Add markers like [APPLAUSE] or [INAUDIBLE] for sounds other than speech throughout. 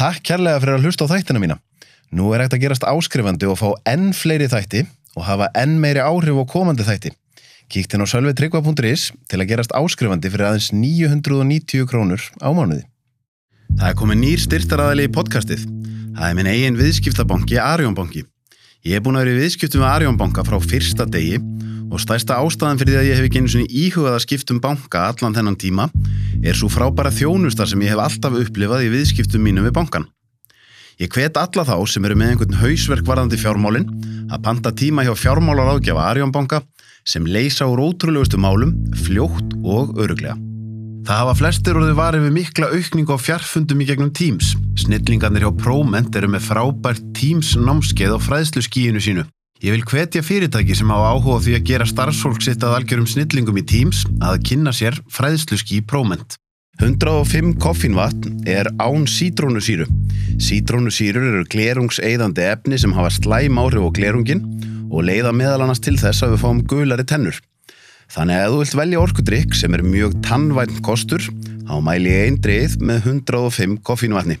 Takk kærlega fyrir að hlusta á þættina mína. Nú er hægt að gerast áskrifandi og fá enn fleiri þætti og hafa enn meiri áhrif á komandi þætti. Kíkt inn á sölvetryggva.is til að gerast áskrifandi fyrir aðeins 990 krónur á mánuði. Það er komið nýr styrtaræðali í podcastið. Það er minn eigin viðskiptabanki Arjónbanki. Ég er búin að vera í viðskiptum með Arjónbanka frá fyrsta degi og stærsta ástæðan fyrir því að ég hef ekki einu svona íhugað að skiptum banka allan þennan tíma er svo frábæra þjónusta sem ég hef alltaf upplifað í viðskiptum mínum við bankan. Ég hvet alla þá sem eru með einhvern hausverk varðandi fjármálin að panta tíma hjá fjármálar ágjafa Arjónbanka sem leysa úr ótrúlegustu málum, fljótt og öruglega. Það hafa flestir orðið varið við mikla aukningu á fjarfundum í gegnum Teams. Snillingarnir hjá ProMent eru með frábært Teams námskeið á fræðslu skíinu sínu. Ég vil hvetja fyrirtæki sem hafa áhuga því að gera starfsfólk sitt að algjörum snillingum í Teams að kynna sér fræðslu skí ProMent. 105 koffínvatn er án sítrónusýru. Sítrónusýrur eru glerungseiðandi efni sem hafa slæm áhrif á glerungin og leiða meðal annars til þess að við fáum gulari tennur. Þannig að þú vilt velja orkudrykk sem er mjög tannvænt kostur, þá mæli ég eindreið með 105 koffínvatni.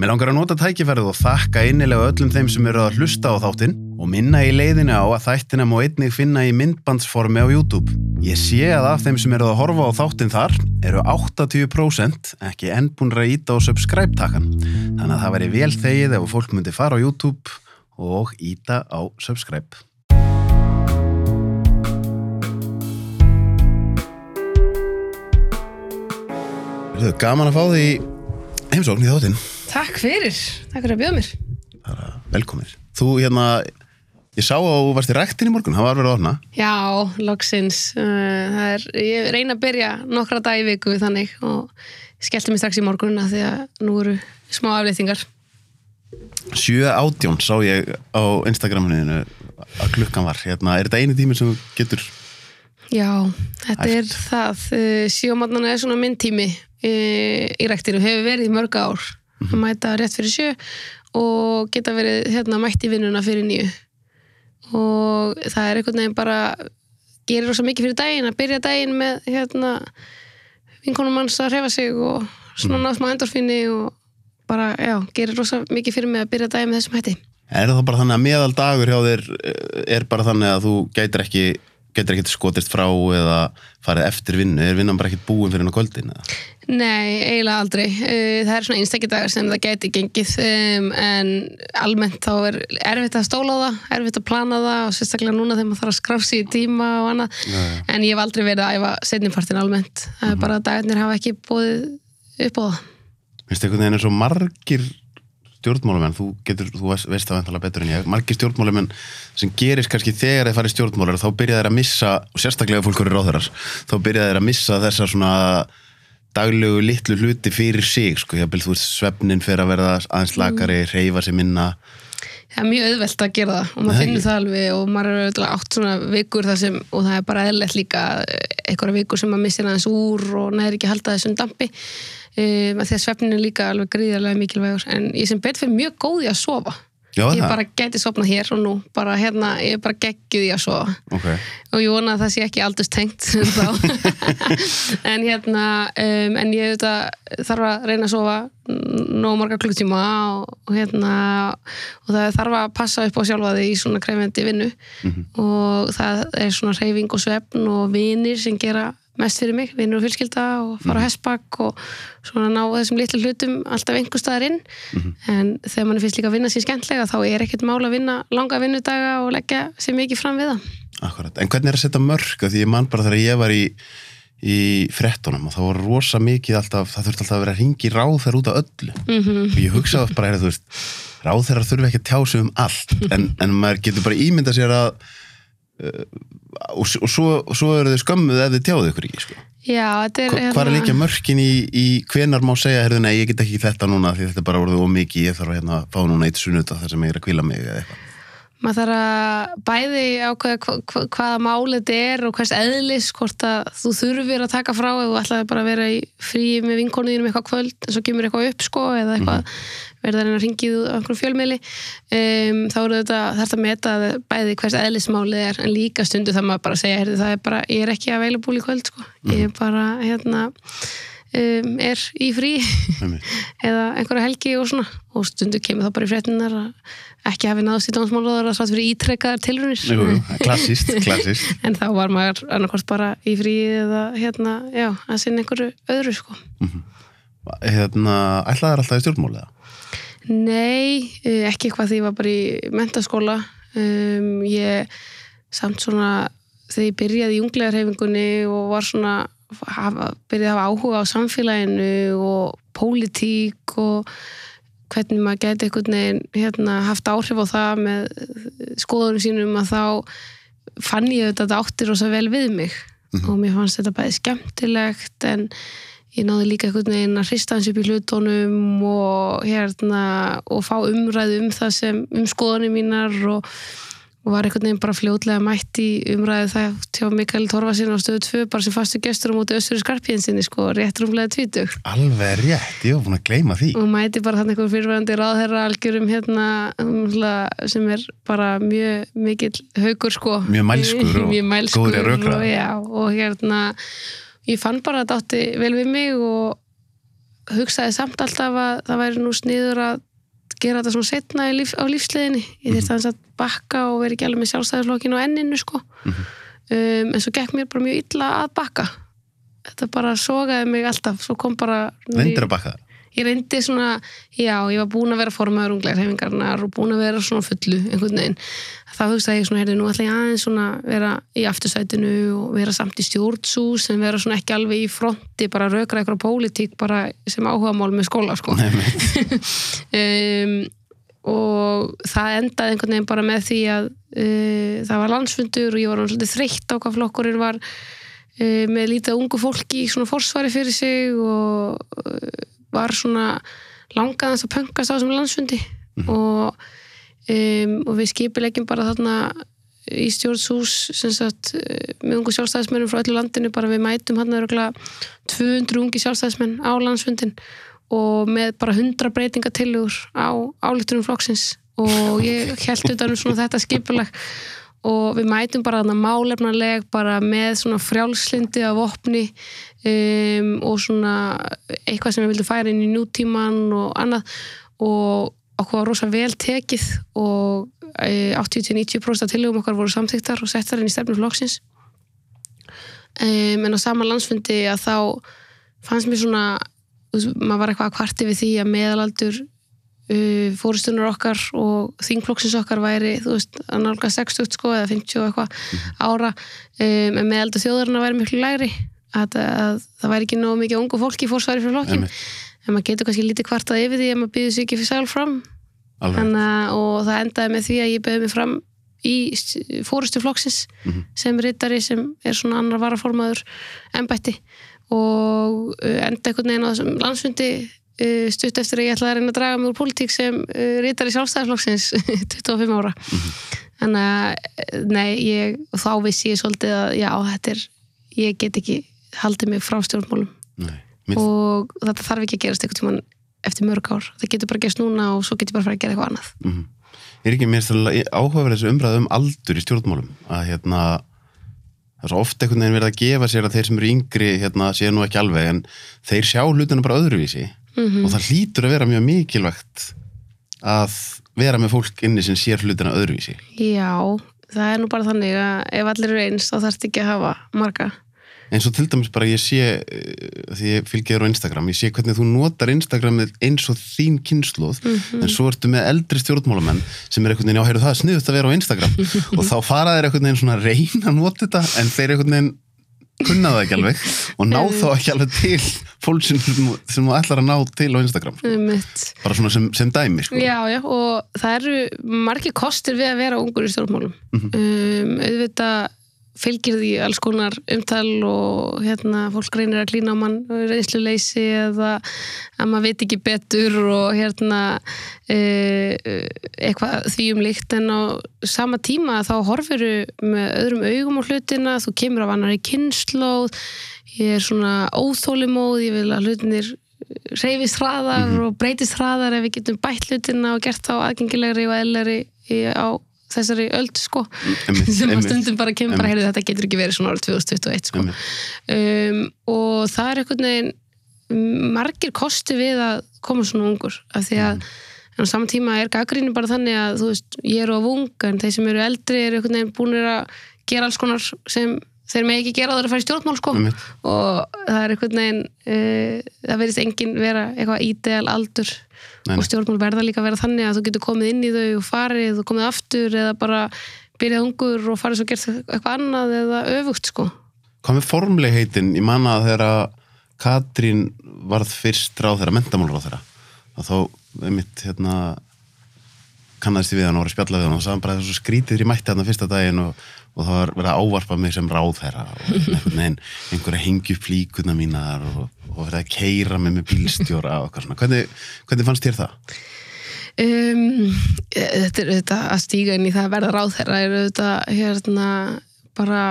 Mér langar að nota tækifærið og þakka innilega öllum þeim sem eru að hlusta á þáttinn og minna í leiðinu á að þættina má einnig finna í myndbandsformi á YouTube. Ég sé að af þeim sem eru að horfa á þáttinn þar eru 80% ekki enn búin að íta á subscribe-takan. Þannig að það væri vel þegið ef fólk myndi fara á YouTube og íta á subscribe. Gaman að fá því heimsókn í þáttinn. Takk fyrir, takk fyrir að bjóða mér. bara velkomir þú hérna, ég sá að þú varst í ræktin í morgun, það var verið að orna Já, loksins. Uh, er, ég reyna að byrja nokkra dag í viku þannig og skellti mig strax í morgunna því að nú eru smá aflýtingar. 7.18 sá ég á Instagraminu að klukkan var, hérna, er þetta eini tími sem getur Já, þetta Æft. er það. Uh, Sjómatnana er svona minn tími uh, í ræktinu, hefur verið í mörg ár. Að mæta rétt fyrir sjö og geta verið hérna, mætt í vinnuna fyrir nýju. Og það er einhvern veginn bara, gerir rosa mikið fyrir daginn, að byrja daginn með hérna, vinkonum manns að hrefa sig og svona mm. smá endorfinni og bara, já, gerir rosa mikið fyrir mig að byrja daginn með þessum hætti. er það bara þannig að meðal dagur hjá þér eh, er bara þannig að þú gætir ekki gætir ekki skotist frá eða farið eftir vinnu, er vinnan bara ekki búin fyrir hennar kvöldin eða? Nei, eiginlega aldrei. Uh, Það er svona einstaklega sem það gæti gengið um, en almennt þá er erfitt að stóla á það, erfitt að plana það og sérstaklega núna þegar maður þarf að skrafsi í tíma og annað, en ég hef aldrei verið að æfa setnipartin almennt. Það er bara að dagarnir hafa ekki búið upp á það. Veistu einhvern veginn er svo margir stjórnmálamenn, þú, getur, þú veist, veist það vantala betur en ég, margir stjórnmálamenn sem gerist kannski þegar þeir farið stjórnmálar þá byrja þeir að missa, og sérstaklega ef fólk eru ráðherrar, þá byrja þeir að missa þessa svona daglegu litlu hluti fyrir sig, sko, ég þú veist svefnin fyrir að verða aðeins lakari reyfa sig minna, Það er mjög auðvelt að gera það og maður Nei. finnur það alveg og maður er auðvitað átt svona vikur þar sem, og það er bara eðlilegt líka einhverja vikur sem maður missir aðeins úr og næri ekki að halda þessum dampi um, því að svefnin er líka alveg gríðarlega mikilvægur en ég sem betur fyrir mjög góð í að sofa. Já, ég bara gæti sopnað hér og nú bara hérna, ég bara geggjuð í að sofa. Ok, og ég vona að það sé ekki aldurstengt [LAUGHS] þá. En hérna um, en ég auðvitað þarf að reyna að sofa nóg marga klukktíma og, og hérna og það þarf að passa upp á sjálfa þig í svona krefendi vinnu. Og það er svona reyfing og svefn og vinir sem gera mest fyrir mig, vinnur og fjölskylda og fara á hessbakk og svona ná þessum litlu hlutum alltaf einhver staðar inn. En þegar mann finnst líka að vinna sér skemmtlega þá er ekkert mál að vinna langa vinnudaga og leggja sér mikið fram við það. Akkurat, en hvernig er að setja mörg því ég man bara þegar ég var í í frettunum og það var rosa mikið alltaf, það þurfti alltaf að vera að ringi ráð þeir út af öllu. Mhm. og ég hugsaði bara, er, veist, ráð þeirra þurfi ekki að tjá sig um allt. En, en maður getur bara ímyndað sér að og, og, svo, svo eru þau skömmuð ef þið tjáðu ykkur ekki sko. Já, þetta er Hva- Hvar er líka mörkin í, í hvenar má segja, heyrðu, nei, ég get ekki þetta núna því þetta er bara orðið ómikið, ég þarf að hérna, fá núna eitt sunnuta þar sem ég er að kvíla mig eða eitthvað. maður þarf að bæði ákveða hva, hva, hvaða mál þetta er og hvers eðlis hvort að þú þurfir að taka frá ef þú ætlaði bara að vera í frí með vinkonuðinum eitthvað kvöld en svo kemur eitthvað upp sko eða eitthvað verða að ringið á einhverjum fjölmiðli. Um, þá eru þetta þarf að meta bæði hvers eðlismálið er en líka stundu það maður bara að segja heyrðu, það er bara, ég er ekki að veila búli kvöld sko. Ég er bara hérna um, er í frí. [LAUGHS] Eða einhverja helgi og svona. Og stundu kemur það bara í fréttinar ekki hafi náðst í dómsmálaður að svart fyrir ítrekkaðar tilrunir Jú, jú, [LAUGHS] klassíst, klassíst. en þá var maður annarkort bara í frí eða hérna, já, að sinna einhverju öðru sko. Hérna, ætlaði alltaf í stjórnmálið? Nei, eh, ekki eitthvað því ég var bara í mentaskóla um, ég samt svona þegar ég byrjaði í unglegarhefingunni og var svona hafa, byrjaði að hafa áhuga á samfélaginu og pólitík og hvernig maður gæti einhvern veginn hérna, haft áhrif á það með skoðunum sínum að þá fann ég þetta áttir rosa vel við mig. Og mér fannst þetta bæði skemmtilegt en ég náði líka einhvern veginn að hrista hans upp í hlutunum og hérna og fá umræðu um það sem um skoðunum mínar og, og var einhvern veginn bara fljótlega mætt í umræðu það til Mikael Torfasin á stöðu 2 bara sem fastu gestur á móti Össuri Skarpjénsinni sko, rétt rúmlega tvítug Alveg rétt, ég var búin að gleyma því. og mæti bara þannig einhver fyrirvæðandi ráðherra algjörum hérna sem er bara mjög mikill haugur sko Mjög mælskur [LAUGHS] og í að rökra. og, og hérna ég fann bara að þetta átti vel við mig og hugsaði samt alltaf að það væri nú sniður að gera þetta svona setna líf, á lífsleðinni ég þurfti aðeins að bakka og vera ekki alveg með sjálfstæðarflokkin á enninu sko. Um, en svo gekk mér bara mjög illa að bakka. Þetta bara sogaði mig alltaf. Svo kom bara Reyndir að bakka það. Ég reyndi svona, já, ég var búin að vera formaður unglegarhefingarnar og búin að vera svona fullu einhvern veginn. Þá hugsaði ég svona, heyrðu, nú ætla ég aðeins svona vera í aftursætinu og vera samt í stjórnsús en vera svona ekki alveg í fronti, bara rökra eitthvað pólitík bara sem áhuga mál með skóla, sko. Um, [LAUGHS] og það endaði einhvern veginn bara með því að uh, það var landsfundur og ég var svolítið þreytt á hvað flokkurinn var uh, með lítið ungu fólki í svona forsvari fyrir sig og var svona langaðans að pöngast á þessum landsfundi. Og, um, og við skipilegjum bara þarna í stjórnshús sem sagt, eh, með ungu sjálfstæðismennum frá öllu landinu bara við mætum hann örgulega 200 ungi sjálfstæðismenn á landsfundin og með bara 100 breytingatillögur á álíktunum flokksins. Og ég held utan um svona þetta skipulag og við mætum bara þarna málefnarleg bara með svona frjálslindi af opni um, og svona eitthvað sem við vildum færa inn í nútíman og annað. Og okkur var rosa vel tekið og e, 80-90% af tillögum okkar voru samþyktar og settar inn í stefnum flokksins. Um, en á sama landsfundi að þá fannst mér svona maður var eitthvað að kvarti við því að meðalaldur uh, fórustunar okkar og þingflokksins okkar væri þú veist, að nálga 60 sko eða 50 og eitthvað ára um, en meðalaldur þjóðarna væri miklu lægri. Að, að það væri ekki nógu mikið ungu fólki fórsværi fyrir flokkin en maður getur kannski lítið kvartað yfir því að maður býður sig ekki fyrir sæl fram. Að- og það endaði með því að ég beði mig fram í fórustu flokksins Mhm. sem rittari sem er svona annar varaformaður embætti. Og uh, enda einhvern veginn á þessum landsfundi stutt eftir að ég ætlaði að reyna að draga mig úr pólitík sem uh, rittari sjálfstæðarflokksins 25 [LAUGHS] ára. Þannig að nei, ég, þá vissi ég svolítið að já, þetta er, ég get ekki haldið mig frá stjórnmálum. Nei. Mitt, og þetta þarf ekki að gerast einhvern tímann eftir mörg ár, það getur bara gerst núna og svo getur bara að fara að gera eitthvað annað. Mhm. Er ekki mér áhugaverð þessu umræðu um aldur í stjórnmálum? Að hérna það er svo oft einhvern veginn verið að gefa sér að þeir sem eru yngri hérna séu nú ekki alveg en þeir sjá hlutina bara öðruvísi Mhm. og það hlýtur að vera mjög mikilvægt að vera með fólk inni sem sér hlutina öðruvísi Já, það er nú bara þannig að ef allir eru eins þá þarf ekki að hafa marga eins og til dæmis bara ég sé eh, því ég fylgja þér á Instagram, ég sé hvernig þú notar Instagramið eins og þín kynnslóð Mhm. en svo ertu með eldri stjórnmálamenn sem er einhvern veginn, já, heyrðu það sniðut að vera á Instagram [LAUGHS] og þá fara þeir einhvern veginn svona að reyna að nota þetta en þeir einhvern veginn kunna það ekki alveg og ná þá ekki alveg til fólk sem, sem þú ætlar að ná til á Instagram sko. Bara svona sem, sem dæmi sko. Já, já, og það eru margir kostir við að vera ungur í stjórnmálum. um, auðvitað fylgir því alls konar umtal og hérna, fólk reynir að klína á mann reynsluleysi eða að maður veit ekki betur og hérna e, eitthvað því um líkt. En á sama tíma þá horfiru með öðrum augum á hlutina, þú kemur af annari kynnslóð, ég er svona óþólimóð, ég vil að hlutinir reyfist hraðar og breytist hraðar ef við getum bætt hlutina og gert þá aðgengilegri og eðleri á þessari öld sko. Einmitt, [LAUGHS] sem einmitt. stundum bara kemur bara heyrðu þetta getur ekki verið svona árið 2021 sko. Um, og það er einhvern veginn margir kosti við að koma svona ungur af því að en á saman tíma er gaggrínu bara þannig að þú veist, ég er of ung en þeir sem eru eldri eru einhvern veginn búinir að gera alls konar sem þeir með ekki gera það að fara í stjórnmál sko Einmitt. og það er einhvern veginn uh, það verðist enginn vera eitthvað ídeal aldur Nei, og stjórnmál verða líka að vera þannig að þú getur komið inn í þau og farið og komið aftur eða bara byrjað ungur og farið svo gert eitthvað annað eða öfugt sko Hvað með formlegheitin? Ég manna þegar Katrín varð fyrst ráð þeirra, mentamálur þeirra að þá, einmitt, hérna kannaðist ég við hann og var að spjalla við hann og sagði hann bara þessu skrítið í mætti hann fyrsta daginn og, og það var verið að ávarpa mig sem ráð þeirra og einhverja hengju flíkuna mínar og, og verið að keira mig með bílstjóra og eitthvað svona. Hvernig, hvernig fannst þér það? um, þetta er auðvitað að stíga inn í það að verða ráð þeirra er auðvitað hérna bara,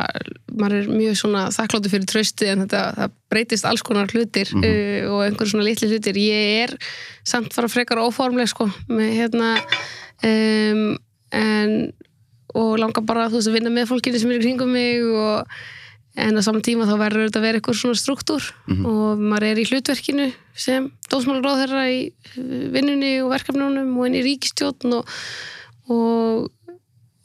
maður er mjög svona þakkláttu fyrir trösti en þetta, það breytist alls konar hlutir uh, og einhverjum svona litli hlutir ég er samt fara frekar óformleg sko, með hérna um, en og langar bara þú veist að vinna með fólkinu sem er í kringum mig og en á saman tíma þá verður þetta að vera eitthvað svona struktúr og maður er í hlutverkinu sem dósmálaráð þeirra í uh, vinnunni og verkefnunum og inn í ríkistjórn og, og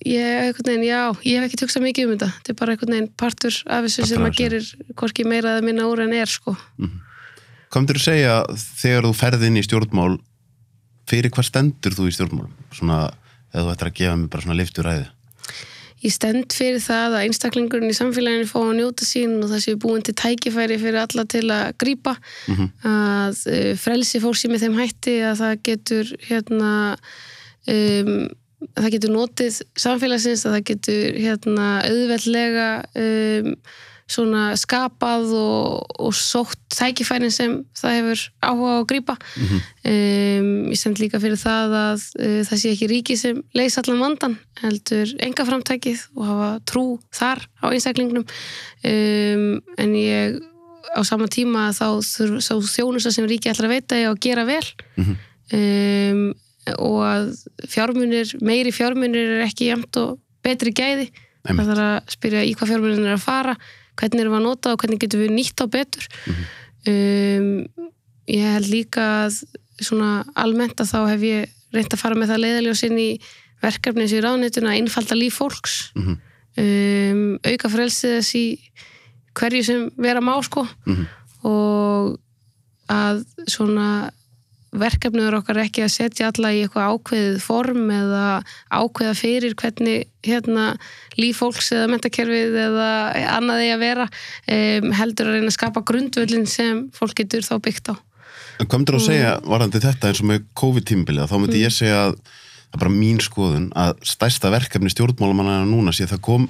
ég, einhvern veginn, já, ég hef ekki tugsað mikið um þetta. Þetta er bara einhvern veginn partur af þessu sem maður gerir hvorki meira eða minna úr en er sko. Hvað myndir þú segja þegar þú ferð inn í stjórnmál fyrir hvað stendur þú í stjórnmálum? Svona, eða þú ættir að gefa mig bara svona liftur ræði. Ég stend fyrir það að einstaklingurinn í samfélaginu fá að njóta sín og það séu búin til tækifæri fyrir alla til að grípa að uh, frelsi fólks í með þeim hætti að það getur hérna um, að það getur notið samfélagsins að það getur hérna auðveldlega um, svona skapað og, og sótt tækifærin sem það hefur áhuga á að grípa. Um, ég stend líka fyrir það að uh, það sé ekki ríki sem leys allan vandan heldur enga framtækið og hafa trú þar á einstaklingnum. Um, en ég á sama tíma þá þjónusta sem ríki að veita ég að gera vel. Um, og að fjármunir, meiri fjármunir er ekki jæmt og betri gæði. Það þarf að spyrja í hvað fjármunir er að fara hvernig erum við að nota og hvernig getum við nýtt á betur um, ég held líka að svona almennt að þá hef ég reynt að fara með það leiðaljós inn í verkefni eins og í ráðnetuna að einfalda líf fólks Mhm. um, auka frelsið þess í hverju sem vera má sko Mhm. og að svona verkefniður okkar ekki að setja alla í eitthvað ákveðið form eða ákveða fyrir hvernig hérna, líf fólks eða mentakerfið eða annað eigi að vera um, heldur að reyna að skapa grundvöllin sem fólk getur þá byggt á. En hvað myndir þú að segja varandi þetta eins og með COVID-tímabilið? Þá myndi ég segja að það er bara mín skoðun að stærsta verkefni stjórnmálamanna núna sé að það kom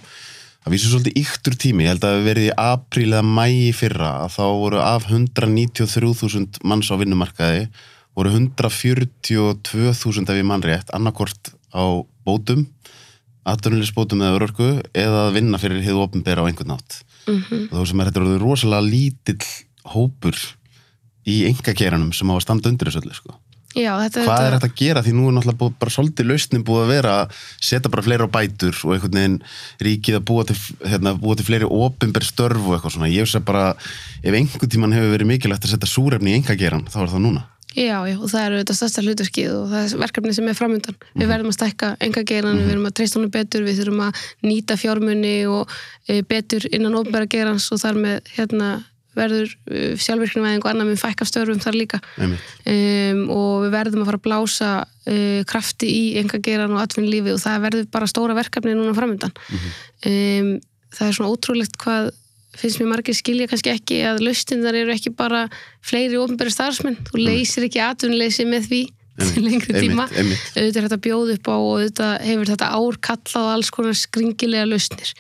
að vísu svolítið yktur tími, ég held að það hafi verið í apríl eða mæi fyrra að þá voru af 193.000 manns á vinnumarkaði voru 142.000 ef ég mann rétt annarkort á bótum atvinnulisbótum eða örorku eða að vinna fyrir hefðu opinbera á einhvern nátt mm og þú sem er þetta er rosalega lítill hópur í engageranum sem á að standa undir þessu öllu sko. Já, þetta, hvað er þetta, þetta að gera? Því nú er náttúrulega búið, bara svolítið lausnin búið að vera að setja bara fleiri á bætur og einhvern veginn ríkið að búa til, hérna, búa til fleiri opinber störf og eitthvað svona. Ég veist að bara ef einhvern tíman hefur verið mikilvægt að setja súrefni í engageran þá er það núna Já, já, og það eru þetta stærsta hluturskið og það er verkefni sem er framundan. Mhm. Við verðum að stækka enga geran, við verðum að treysta honum betur, við þurfum að nýta fjármunni og e, betur innan ofnbæra gerans og þar með hérna verður uh, sjálfvirknivæðing og annað með fækka störfum þar líka um, og við verðum að fara að blása uh, krafti í enga geran og atvinnulífi og það verður bara stóra verkefni núna framundan. um, það er svona ótrúlegt hvað finnst mér margir skilja kannski ekki að lausnindar eru ekki bara fleiri ofnbæri starfsmenn, þú leysir ekki atvinnuleysi með því til lengri tíma. auðvitað er þetta bjóð upp á og auðvitað hefur þetta ár kallað alls konar skringilega lausnir.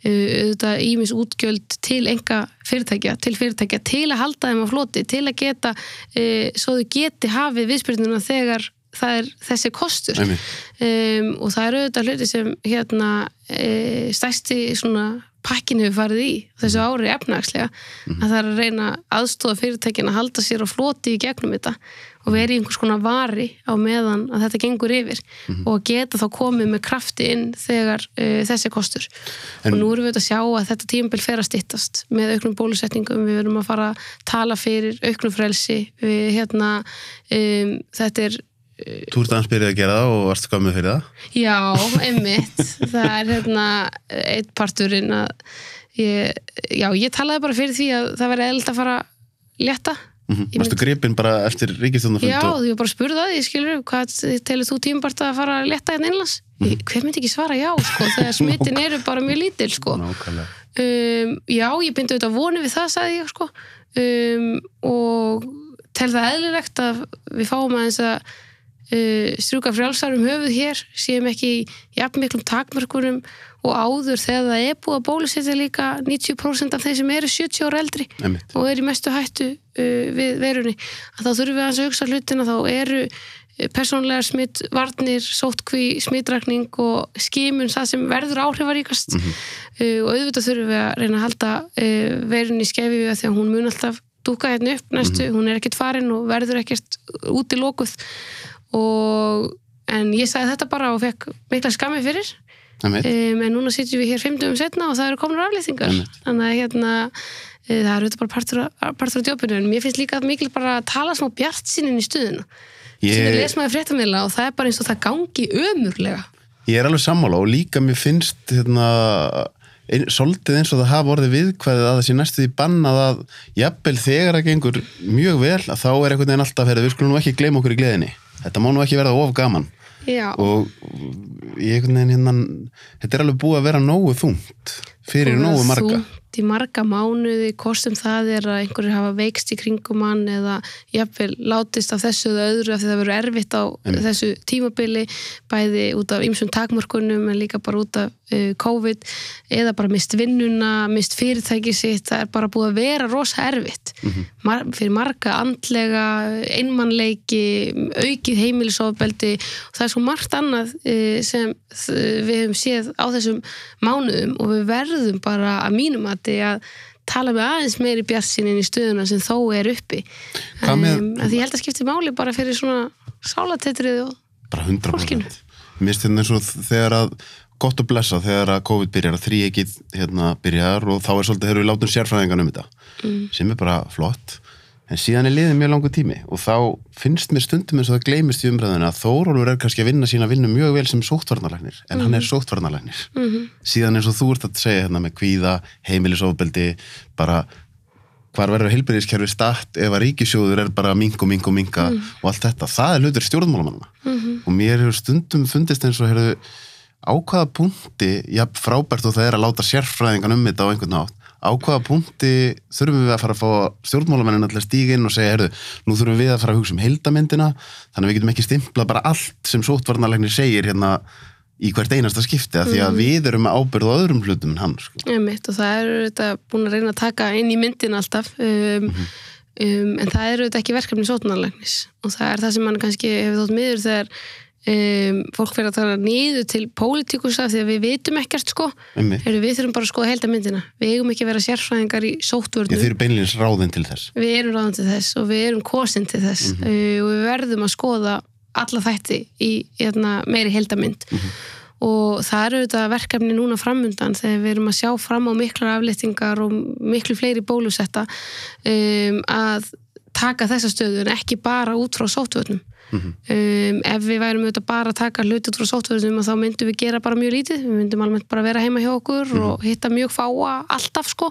Auðvitað ímis útgjöld til enga fyrirtækja, til fyrirtækja til að halda þeim á floti, til að geta uh, svo þau geti hafið viðspyrnuna þegar það er þessi kostur. Um, og það eru auðvitað hluti sem hérna e, stærsti svona pakkin hefur farið í þessu ári efnagslega að það er að reyna aðstofa fyrirtækin að halda sér á floti í gegnum þetta og vera í einhvers konar vari á meðan að þetta gengur yfir og geta þá komið með krafti inn þegar e, þessi kostur. En- og nú erum við að sjá að þetta tímabil fer að styttast með auknum bólusetningum við verum að fara að tala fyrir auknum frelsi við hérna um, þetta er Þú ert aðeins byrjuð að gera það og varst skömmuð fyrir það Já, einmitt. það er hérna eitt parturinn að ég, já, ég talaði bara fyrir því að það verði eðlilt að fara létta. mm Ég Varstu gripin bara eftir ríkistjónafund Já, og... ég bara spurði það, ég skilur, hvað telur þú tímbart að fara létta hérna innlands? Mm. Hver myndi ekki svara já, sko, þegar smittin [LAUGHS] eru bara mjög lítil, sko. Nákvæmlega Um, já, ég byndi auðvitað vonu við það, sagði ég, sko. Um, og tel það eðlilegt að við fáum aðeins að uh, strjúka frjálsarum höfuð hér, séum ekki í jafn miklum takmörkunum og áður þegar það er búið að bólusetja líka 90% af þeim sem eru 70 ára eldri Einmitt. og eru í mestu hættu uh, við verunni. Að þá þurfum við að hugsa hlutina þá eru uh, persónlegar smitt, varnir, sótkví, smittrakning og skimun það sem verður áhrifaríkast. Uh, og auðvitað þurfum við að reyna að halda uh, verunni í skefi við að því að hún mun alltaf dúka hérna upp næstu, hún er ekkert farin og verður ekkert út í lokuð og en ég sagði þetta bara og fekk mikla skammi fyrir. Um, en núna sitjum við hér fimmtum setna og það eru komnar aflýsingar. Þannig að hérna e, það eru þetta bara partur, partur af djópinu en mér finnst líka mikil bara að tala smá bjart sinni í stuðuna Ég- sem við lesum að fréttamila og það er bara eins og það gangi ömurlega. Ég er alveg sammála og líka mér finnst hérna, ein, svolítið eins og það hafa orðið viðkvæðið að sé næstu því bannað að jafnvel þegar það gengur mjög vel að þá er einhvern veginn alltaf herrið, við skulum nú ekki gleyma okkur í gleðinni þetta má nú ekki verða of gaman. Já, og ég einhvern veginn hérna þetta er alveg búið að vera nógu þungt fyrir nógu marga. þungt í marga mánuði, kostum það er að einhverjir hafa veikst í kringum hann eða jafnvel látist af þessu eða öðru af því það verður erfitt á Einmitt. þessu tímabili bæði út af ymsum takmörkunum en líka bara út af uh, COVID eða bara mist vinnuna, mist fyrirtæki sitt, það er bara búið að vera rosa erfitt Mhm. Mar fyrir marga andlega, einmannleiki aukið heimilisofbeldi og það er svo margt annað uh, sem uh, við höfum séð á þessum mánuðum og við verðum bara að mínum að að tala með aðeins meiri bjartsýnin í stöðuna sem þó er uppi um, að því ég held að skipti máli bara fyrir svona sálatetrið og bara 100% Fólkinu. Mér þetta eins og þegar að gott að blessa þegar að COVID byrjar að þríekið hérna byrjar og þá er svolítið þegar við látum sérfræðingan um þetta Mm. sem er bara flott en síðan er liðið mjög langu tími og þá finnst mér stundum eins og það gleymist í umræðina að Þórólfur er kannski að vinna sína vinnu mjög vel sem sóttvarnalæknir en hann er Mhm. síðan eins og þú ert að segja hérna með kvíða heimilisofbeldi bara hvar verður heilbyrðiskerfi statt ef að ríkisjóður er bara mink og mink og minka og allt þetta, það er hlutur stjórnmálamannana og mér hefur stundum fundist eins og hefur á hvaða punkti, já frábært og það er að láta sérfræðingan um þetta á einhvern nátt á hvaða punkti þurfum við að fara að fá stjórnmálamennin allir stíga inn og segja, herru, nú þurfum við að fara að hugsa um heildamyndina, þannig að við getum ekki stimpla bara allt sem sóttvarnalegnir segir hérna í hvert einasta skipti, af því að við erum með ábyrð á öðrum hlutum en hann, sko. Einmitt, og það eru þetta búin að reyna að taka inn í myndin alltaf um, um, en það eru þetta ekki verkefni sótunarlegnis og það er það sem mann kannski hefur þótt miður þegar um, fólk fyrir að tala niður til pólitíkusa því að við vitum ekkert sko. Heru, við þurfum bara að skoða heilda myndina. Við eigum ekki að vera sérfræðingar í Ég sóttvörnum þeir eru beinlýns ráðin til þess. við erum ráðan til þess og við erum kosin til þess. Uh, og við verðum að skoða alla þætti í hérna, meiri heldamind og það eru þetta verkefni núna framundan þegar við erum að sjá fram á miklar afléttingar og miklu fleiri bólusetta um, að taka þessa stöðu en ekki bara út frá sóttvöldnum Mhm. um, ef við værum auðvitað bara að taka hluti út frá sóttvöldnum þá myndum við gera bara mjög lítið. Við myndum almennt bara vera heima hjá okkur Mhm. og hitta mjög fáa alltaf sko.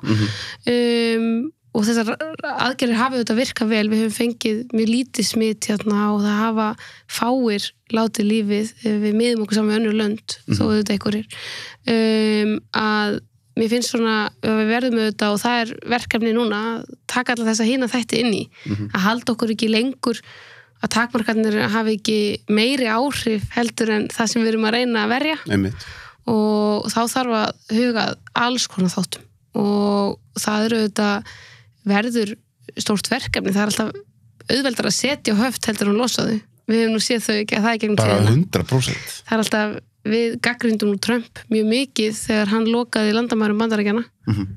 Um, og þessar aðgerðir hafa auðvitað virkað vel. Við höfum fengið mjög lítið smitt hérna og það hafa fáir látið lífið ef við miðum okkur saman með önnur lönd þó auðvitað einhverjir. Um, að mér finnst svona ef við verðum auðvitað og það er verkefni núna að taka alla þessa hína þætti inn í. Að halda okkur ekki lengur að takmarkarnir hafi ekki meiri áhrif heldur en það sem við erum að reyna að verja. Einmitt. Og þá þarf að huga að alls konar þáttum. Og það eru auðvitað verður stórt verkefni, það er alltaf auðveldar að setja höft heldur en losa þau. Við hefum nú séð þau ekki að það er gegnum bara tíðina. 100% það er alltaf, við gaggrindum nú Trump mjög mikið þegar hann lokaði landamærum bandarækjana Mhm.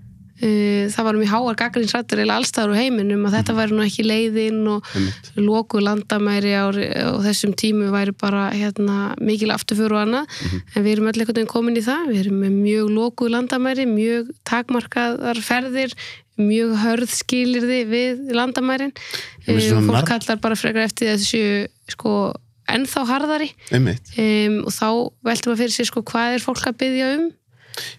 uh, það var mjög háar gaggrinsrættur eða allstaður úr heiminum að þetta væri nú ekki leiðin og einmitt. loku landamæri á, á þessum tímu væri bara hérna, mikil afturför og annað. En við erum öll einhvern veginn komin í það. Við erum með mjög loku landamæri mjög takmarkaðar ferðir mjög hörð skilirði við landamærin. Eh, fólk kallar bara frekar eftir þessu sko ennþá harðari. Um, og þá veltum að fyrir sér sko hvað er fólk að byggja um?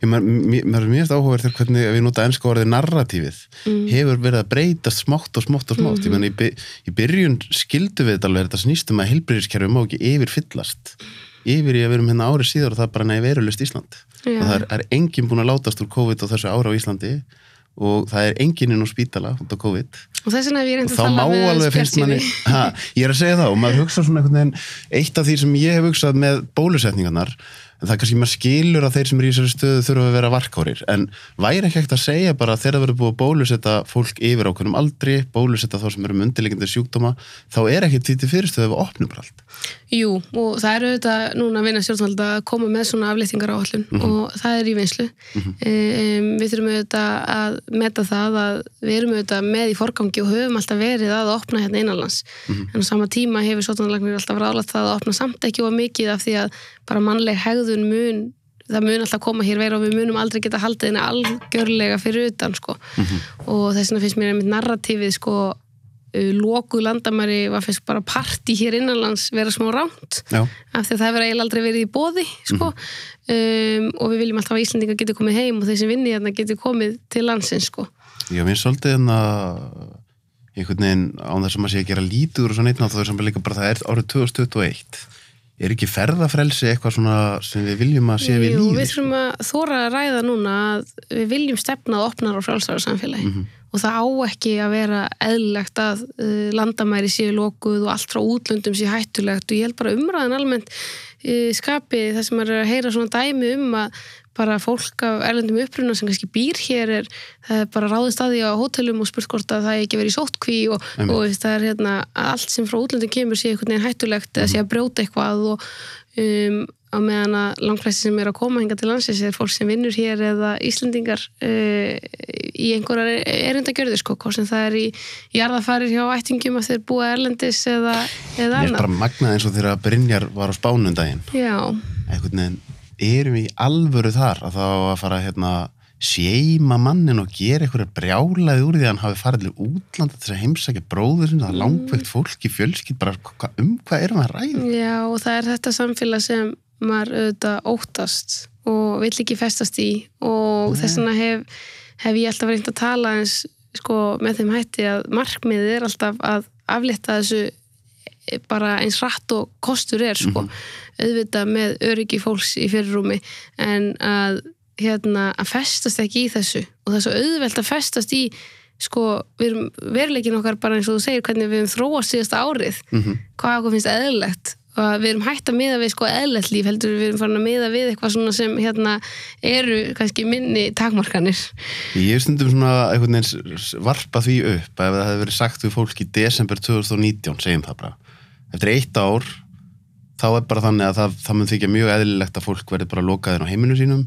Ég, maður, er mjög áhugaverð þegar hvernig ég nota ennska orðið narratífið hefur verið að breytast smátt og smátt og smátt. Ég menn í, by- í byrjun skildu við þetta alveg þetta snýstum að heilbreyðiskerfi má ekki yfir fyllast yfir í að við erum hérna árið síðar og það er bara nei verulust Ísland. Já. og það er, er enginn búin að látast úr COVID á þessu ára á Íslandi og það er enginn inn á spítala út á COVID og þess vegna hef ég og reynd að tala með alveg finnst manni Bjartsýni. ha, ég er að segja það og maður hugsa svona einhvern veginn eitt af því sem ég hef hugsað með bólusetningarnar en það er kannski maður skilur að þeir sem eru í þessari stöðu þurfa að vera varkárir. En væri ekki ekkert að segja bara að þegar það verður búið að bólusetta fólk yfir ákveðnum aldri bólusetta þá sem eru með undirleikandi sjúkdóma þá er ekki því til fyrirstöðu ef við opnum bara allt. Jú, og það eru auðvitað núna að vinna stjórnvald að koma með svona aflýtingar áallun og það er í vinslu. um, við þurfum auðvitað að meta það að við erum auðvitað með í forgangi og höfum alltaf verið að opna hérna innanlands. En á sama tíma hefur hegðun mun það mun alltaf koma hér veira og við munum aldrei geta haldið henni algjörlega fyrir utan sko. og þess vegna finnst mér einmitt narratífið sko uh, lokuð landamæri var fyrst bara parti hér innanlands vera smá ránt Já, af því að það eiginlega aldrei verið í bóði sko. um, og við viljum alltaf að Íslandingar geti komið heim og þeir sem vinni hérna geti komið til landsins sko. ég finnst svolítið en að einhvern veginn án þess að maður sé að gera lítið úr og svo neitt er samt líka bara það er árið 2021 er ekki ferðafrelsi eitthvað svona sem við viljum að sé við Jú, líði við þurfum að þóra að ræða núna að við viljum stefna að opnar og frálsara samfélagi og það á ekki að vera eðlilegt að uh, landamæri séu lokuð og allt frá útlöndum séu hættulegt. Og ég held bara umræðan almennt uh, skapi það sem maður er að heyra svona dæmi um að bara fólk af erlendum uppruna sem kannski býr hér er, það er bara ráðist að því á hótelum og spurt hvort að það eigi ekki verið í sóttkví og, og það er hérna allt sem frá útlöndum kemur sé einhvern veginn hættulegt eða sé að brjóta eitthvað og um, á meðan að langflesti sem er að koma hinga til landsins er fólk sem vinnur hér eða Íslendingar uh, í einhverjar erindagjörður sko, hvort sem það er í jarðafarir hjá ættingum að þeir búa erlendis eða, eða Mér er bara magnað eins og þegar Brynjar var á spánundaginn Já, einhvern veginn erum við í alvöru þar að þá að fara hérna séma mannin og gera eitthvað brjálaði úr því að hann hafi farið til útlanda til að heimsækja bróður sinni, það er langveikt fólk í fjölskyld, bara um hvað erum við að ræða? já, og það er þetta samfélag sem maður auðvitað óttast og vill ekki festast í og þess vegna hef, hef ég alltaf reynd að tala eins sko, með þeim hætti að markmiðið er alltaf að aflétta þessu bara eins rætt og kostur er sko, auðvitað með öryggi fólks í fyrirrúmi en að, hérna, að festast ekki í þessu. Og það er svo auðvelt að festast í sko, við erum veruleikin okkar bara eins og þú segir hvernig við erum þróast síðasta árið. Mhm. hvað okkur finnst eðlilegt? Og að við erum hægt að miða við sko eðlilegt líf heldur við erum farin að miða við eitthvað svona sem hérna eru kannski minni takmarkanir. Ég hef stundum svona einhvern veginn varpa því upp ef það hefði verið sagt við fólk í desember 2019, segjum það bara eftir eitt ár þá er bara þannig að það, það mun þykja mjög eðlilegt að fólk verði bara lokaðin á heiminu sínum.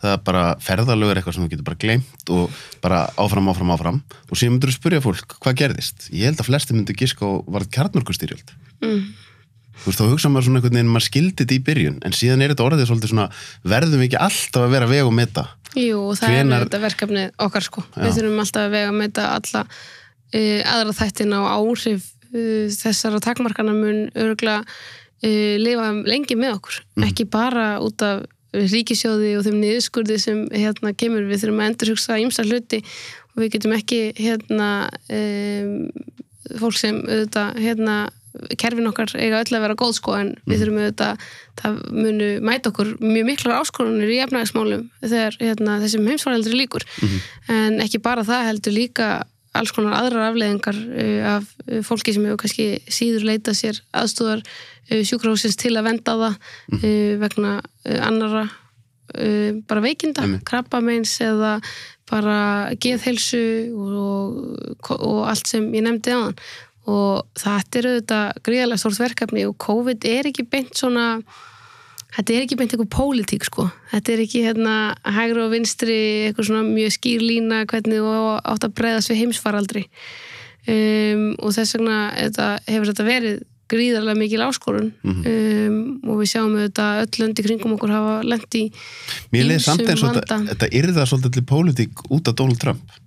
Það er bara ferðalögur eitthvað sem þú getur bara gleymt og bara áfram, áfram, áfram. Og síðan myndur þú spyrja fólk hvað gerðist? Ég held að flesti myndu giska og varð kjarnorkustyrjöld mm. þú veist, þá hugsa maður svona einhvern veginn maður skildi þetta í byrjun en síðan er þetta orðið svolítið svona verðum ekki alltaf að vera að vega og meta? Jú, og það Hvenær- er þetta verkefni okkar sko. Já. við þurfum alltaf að vega með þetta alla uh, aðra þættin á áhrif uh, þessara takmarkana mun örgulega uh, lifa lengi með okkur. Ekki bara út af ríkisjóði og þeim niðurskurði sem hérna kemur. Við þurfum að endurhugsa ímsa hluti og við getum ekki hérna um, fólk sem auðvitað hérna kerfin okkar eiga öll að vera góð sko en við þurfum auðvitað það munu mæta okkur mjög miklar áskorunir í efnaðismálum þegar hérna, þessum heimsfaraldri líkur en ekki bara það heldur líka alls konar aðrar afleðingar uh, af uh, fólki sem hefur kannski síður leita sér aðstúðar uh, sjúkrahúsins til að venda það uh, vegna annara bara veikinda, Einmitt. krabbameins eða bara geðhelsu og, og allt sem ég nefndi á og þetta er auðvitað gríðarlega stórt verkefni og COVID er ekki beint svona þetta er ekki beint eitthvað pólitík sko. Þetta er ekki hérna hægri og vinstri eitthvað svona mjög skýr lína hvernig þú átt að breyðast við heimsfaraldri. Um, og þess vegna þetta, hefur þetta verið gríðarlega mikil áskorun. Um, og við sjáum auðvitað öll löndi kringum okkur hafa lent í Mér leiði samt eins og þetta, þetta yrða svolítið til pólitík út af Donald Trump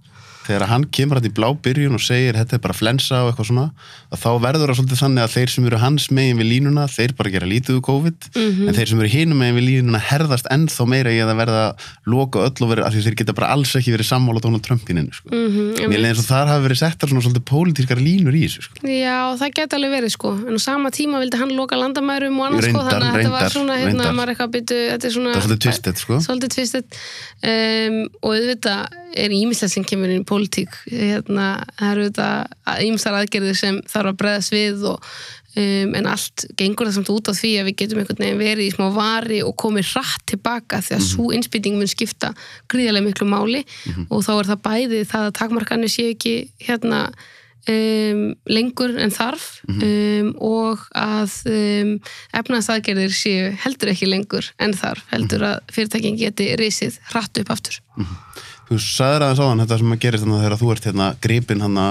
þegar hann kemur hann í blá byrjun og segir þetta er bara flensa og eitthvað svona að þá verður það svolítið þannig að þeir sem eru hans megin við línuna, þeir bara gera lítið úr COVID Mhm. en þeir sem eru hinum megin við línuna herðast ennþá meira í að verða loka öll og verða, af því þeir geta bara alls ekki verið sammála Donald Trump í neinu sko. mm Mér leiði eins og þar hafi verið settar svona svolítið pólitískar línur í þessu sko. Já, það geti alveg verið sko en á sama tíma vildi hann loka landamærum og annars sko Reyndar, þannig að þetta var svona hérna, byttu, þetta er svona tvistet sko. svolítið tvistet um, og auðvitað er ímislega sem kemur inn pólitík hérna, það eru auðvitað ímsar aðgerðir sem þarf að breðast við og, um, en allt gengur það samt út á því að við getum einhvern veginn verið í smá vari og komið rætt tilbaka því að svo innspýting mun skipta gríðarlega miklu máli og þá er það bæði það að takmarkanir séu ekki hérna um, lengur en þarf um, og að um, efnaðsaðgerðir séu heldur ekki lengur en þarf heldur að fyrirtækin geti risið hratt upp aftur Þú sagðir aðeins á hann þetta sem að gerist þannig þegar þú ert hérna gripinn hann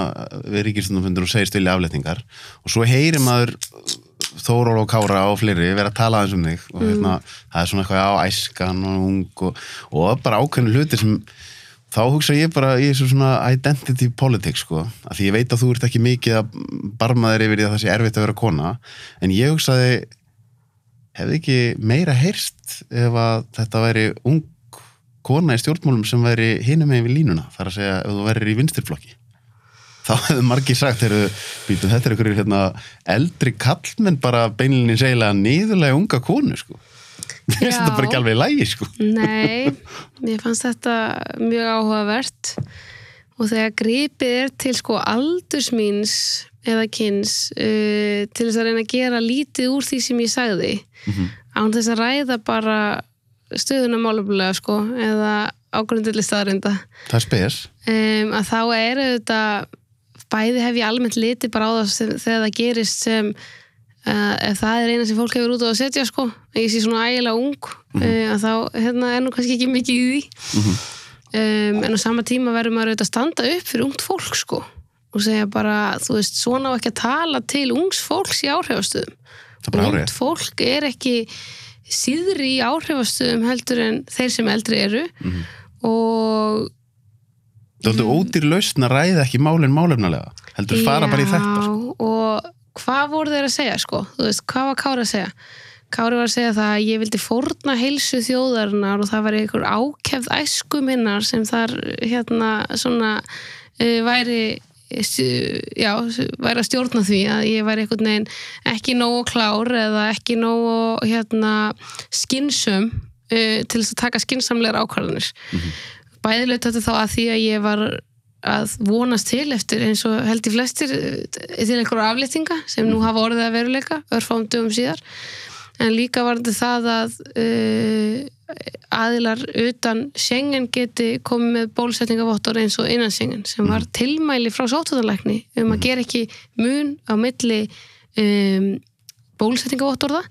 við ríkistundumfundur og segist vilja afletningar og svo heyri maður Þóról og Kára og fleiri vera að tala aðeins um þig og hérna, það er svona eitthvað á æskan og ung og, og bara ákveðinu hluti sem þá hugsa ég bara í þessu svona identity politics sko, af því ég veit að þú ert ekki mikið að barma þér yfir því að það sé erfitt að vera kona, en ég hugsaði hefði ekki meira heyrst ef að þetta væri ung kona í stjórnmálum sem væri hinum megin við línuna, þar að segja ef þú værir í vinstirflokki þá hefðu margir sagt þeir býtu, þetta er einhverju hérna, eldri kallmenn bara beinlinni segjulega niðurlega unga konu sko. mér finnst þetta bara ekki alveg í lægi sko. Nei, [LAUGHS] mér fannst þetta mjög áhugavert og þegar gripið er til sko aldursmíns eða kyns uh, til þess að reyna að gera lítið úr því sem ég sagði án þess að ræða bara stöðuna málumlega sko eða ágrundilli staðrinda það er spes. Um, að þá er auðvitað bæði hef ég almennt litið bara á það sem, þegar það gerist sem uh, ef það er eina sem fólk hefur út á að setja sko, ég sé svona ægilega ung uh, að þá hérna, er nú kannski ekki mikið í því. Um, en á sama tíma verður maður auðvitað að standa upp fyrir ungt fólk sko og segja bara, þú veist, svona á ekki að tala til ungs fólks í áhrifastöðum. Bara ungt fólk er ekki síðri í áhrifastöðum heldur en þeir sem eldri eru Mhm. og það er mm. ódýr lausn að ræða ekki málinn málefnalega heldur fara bara í þetta. Já, og hvað voru þeir að segja sko? Þú veist, hvað var Kári að segja? Kári var að segja það að ég vildi fórna heilsu þjóðarinnar og það var einhver ákefð æsku minnar sem þar hérna svona uh, væri já, væri að stjórna því að ég væri einhvern veginn ekki nógu klár eða ekki nógu hérna skinsum uh, til þess að taka skinsamlegar ákvarðanir. Bæði laut þetta þá að því að ég var að vonast til eftir eins og held í flestir eh, til einhverja afléttinga sem nú hafa orðið að veruleika örfáum dögum síðar en líka var þetta það að uh, aðilar utan Schengen geti komið með bólusetningavottor eins og innan Schengen sem var tilmæli frá sótúðalækni um að gera ekki mun á milli um, bólusetningavottorða.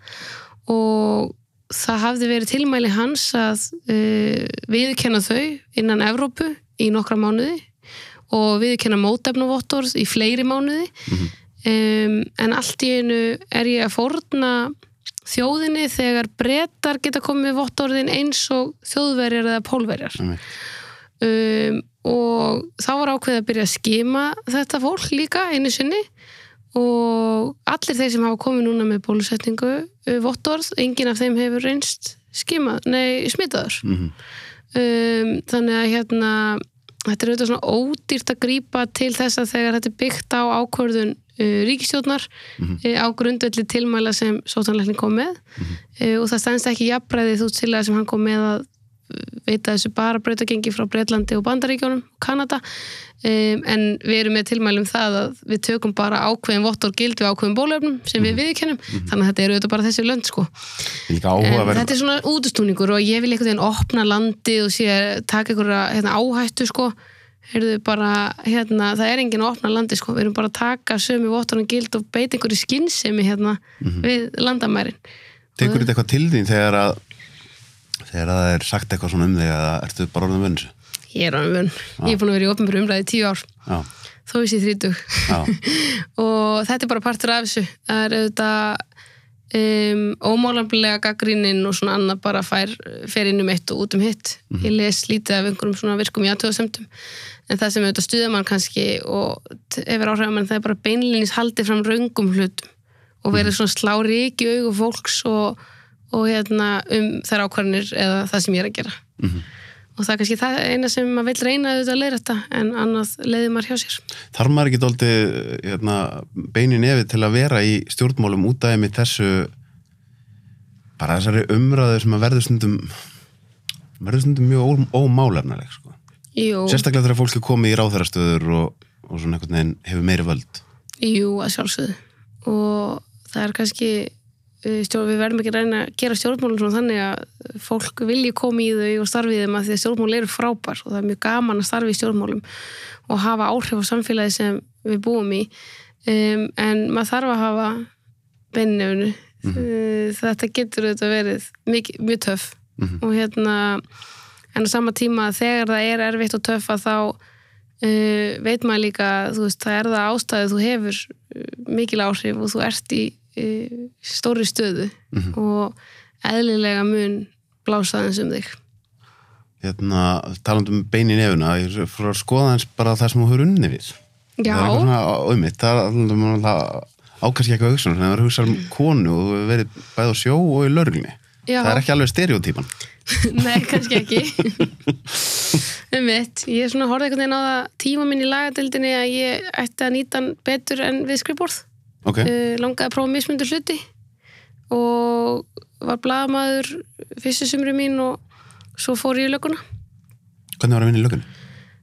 Og það hafði verið tilmæli hans að uh, viðkenna þau innan Evrópu í nokkra mánuði og viðkenna mótefnuvottorð í fleiri mánuði. Um, en allt í einu er ég að fórna þjóðinni þegar brettar geta komið vottorðin eins og þjóðverjar eða pólverjar. Um, og þá var ákveðið að byrja að skima þetta fólk líka einu sinni. Og allir þeir sem hafa komið núna með bólusetningu uh, vottorð, enginn af þeim hefur reynst skimað, nei, smitaður. Mhm. um, þannig að hérna þetta er auðvitað svona ódýrt að grípa til þess að þegar þetta er byggt á ákvörðun uh, ríkistjórnar Mhm. uh, á grundvelli tilmæla sem sótanleikning kom með uh, og það stænst ekki jafnræðið út til að sem hann kom með að veita þessu bara brautagengi frá Breitlandi og Bandaríkjónum og Kanada. Um, en við erum með tilmælum það að við tökum bara ákveðin vottor gild við ákveðin bólöfnum sem við viðkennum þannig að þetta eru auðvitað bara þessi lönd sko. Áhugaverð þetta er svona útustúningur og ég vil einhvern veginn opna landi og sé taka einhverja hérna, áhættu sko. Bara, hérna, það er enginn að opna landi sko, við erum bara að taka sömu vottunum gild og beita einhverju skinnsemi hérna við landamærin. Tekur þetta eitthvað til þín þegar að þegar að það er sagt eitthvað svona um þig að ertu bara orðin vönns Ég er alveg vön, ég er búin að vera í opnbjörn umræði tíu ár, Já, þó ég sé þrítug já, [LAUGHS] og þetta er bara partur af þessu. Það er auðvitað um, ómálamlega gaggrínin og svona annað bara fær, fer inn um eitt og út um hitt. Ég les lítið af einhverjum svona virkum í aðtöðasemdum en það sem auðvitað stuða mann kannski og hefur áhrif mann það er bara beinlinis haldið fram raungum hlutum og verið svona slá ríki augu fólks og, og hérna um þær ákvarðanir eða það sem ég er að gera. Og það er kannski það eina sem maður vil reyna auðvitað að leiða þetta en annað leiði maður hjá sér. Þarf maður ekki dóldi hérna, beini nefið til að vera í stjórnmálum út af einmitt þessu bara þessari umræðu sem að verður stundum verður stundum mjög ó, ómálefnaleg sko. Sérstaklega þegar fólki komið í ráþærastöður og, og svona einhvern veginn hefur meiri völd. Jú, að sjálfsögðu. Og það er kannski stjórn, við verðum ekki að reyna að gera stjórnmálum svona þannig að fólk vilji koma í þau og starfi í þeim að því að stjórnmál eru frábær og það er mjög gaman að starfi í stjórnmálum og hafa áhrif á samfélagi sem við búum í. Um, en maður þarf að hafa beinnefnu mm þetta getur auðvitað verið mjög, mjög töff. Og hérna en á sama tíma þegar það er erfitt og töff að þá uh, veit maður líka þú veist, það er það ástæðu þú hefur uh, mikil áhrif og þú ert í uh, stóri stöðu og eðlilega mun blásaðins um þig. Hérna, talandum beini í nefuna ég fór að skoða eins bara það sem þú hefur unni við. Já, það er eitthvað svona auðmitt það er alltaf ákast ekki eitthvað hugsun það er að hugsa um konu og þú verið bæð á sjó og í lörgni Já. það er ekki alveg stereotypan [LAUGHS] nei, kannski ekki. [LAUGHS] Um mitt, ég er svona horfði einhvern veginn á það tíma minn í lagadildinni að ég ætti að nýta hann betur en við skrifborð ok, uh, langaði að prófa mismundur hluti og var blaðamaður fyrstu sumri mín og svo fór ég í löguna hvernig var að vinna í löggunni?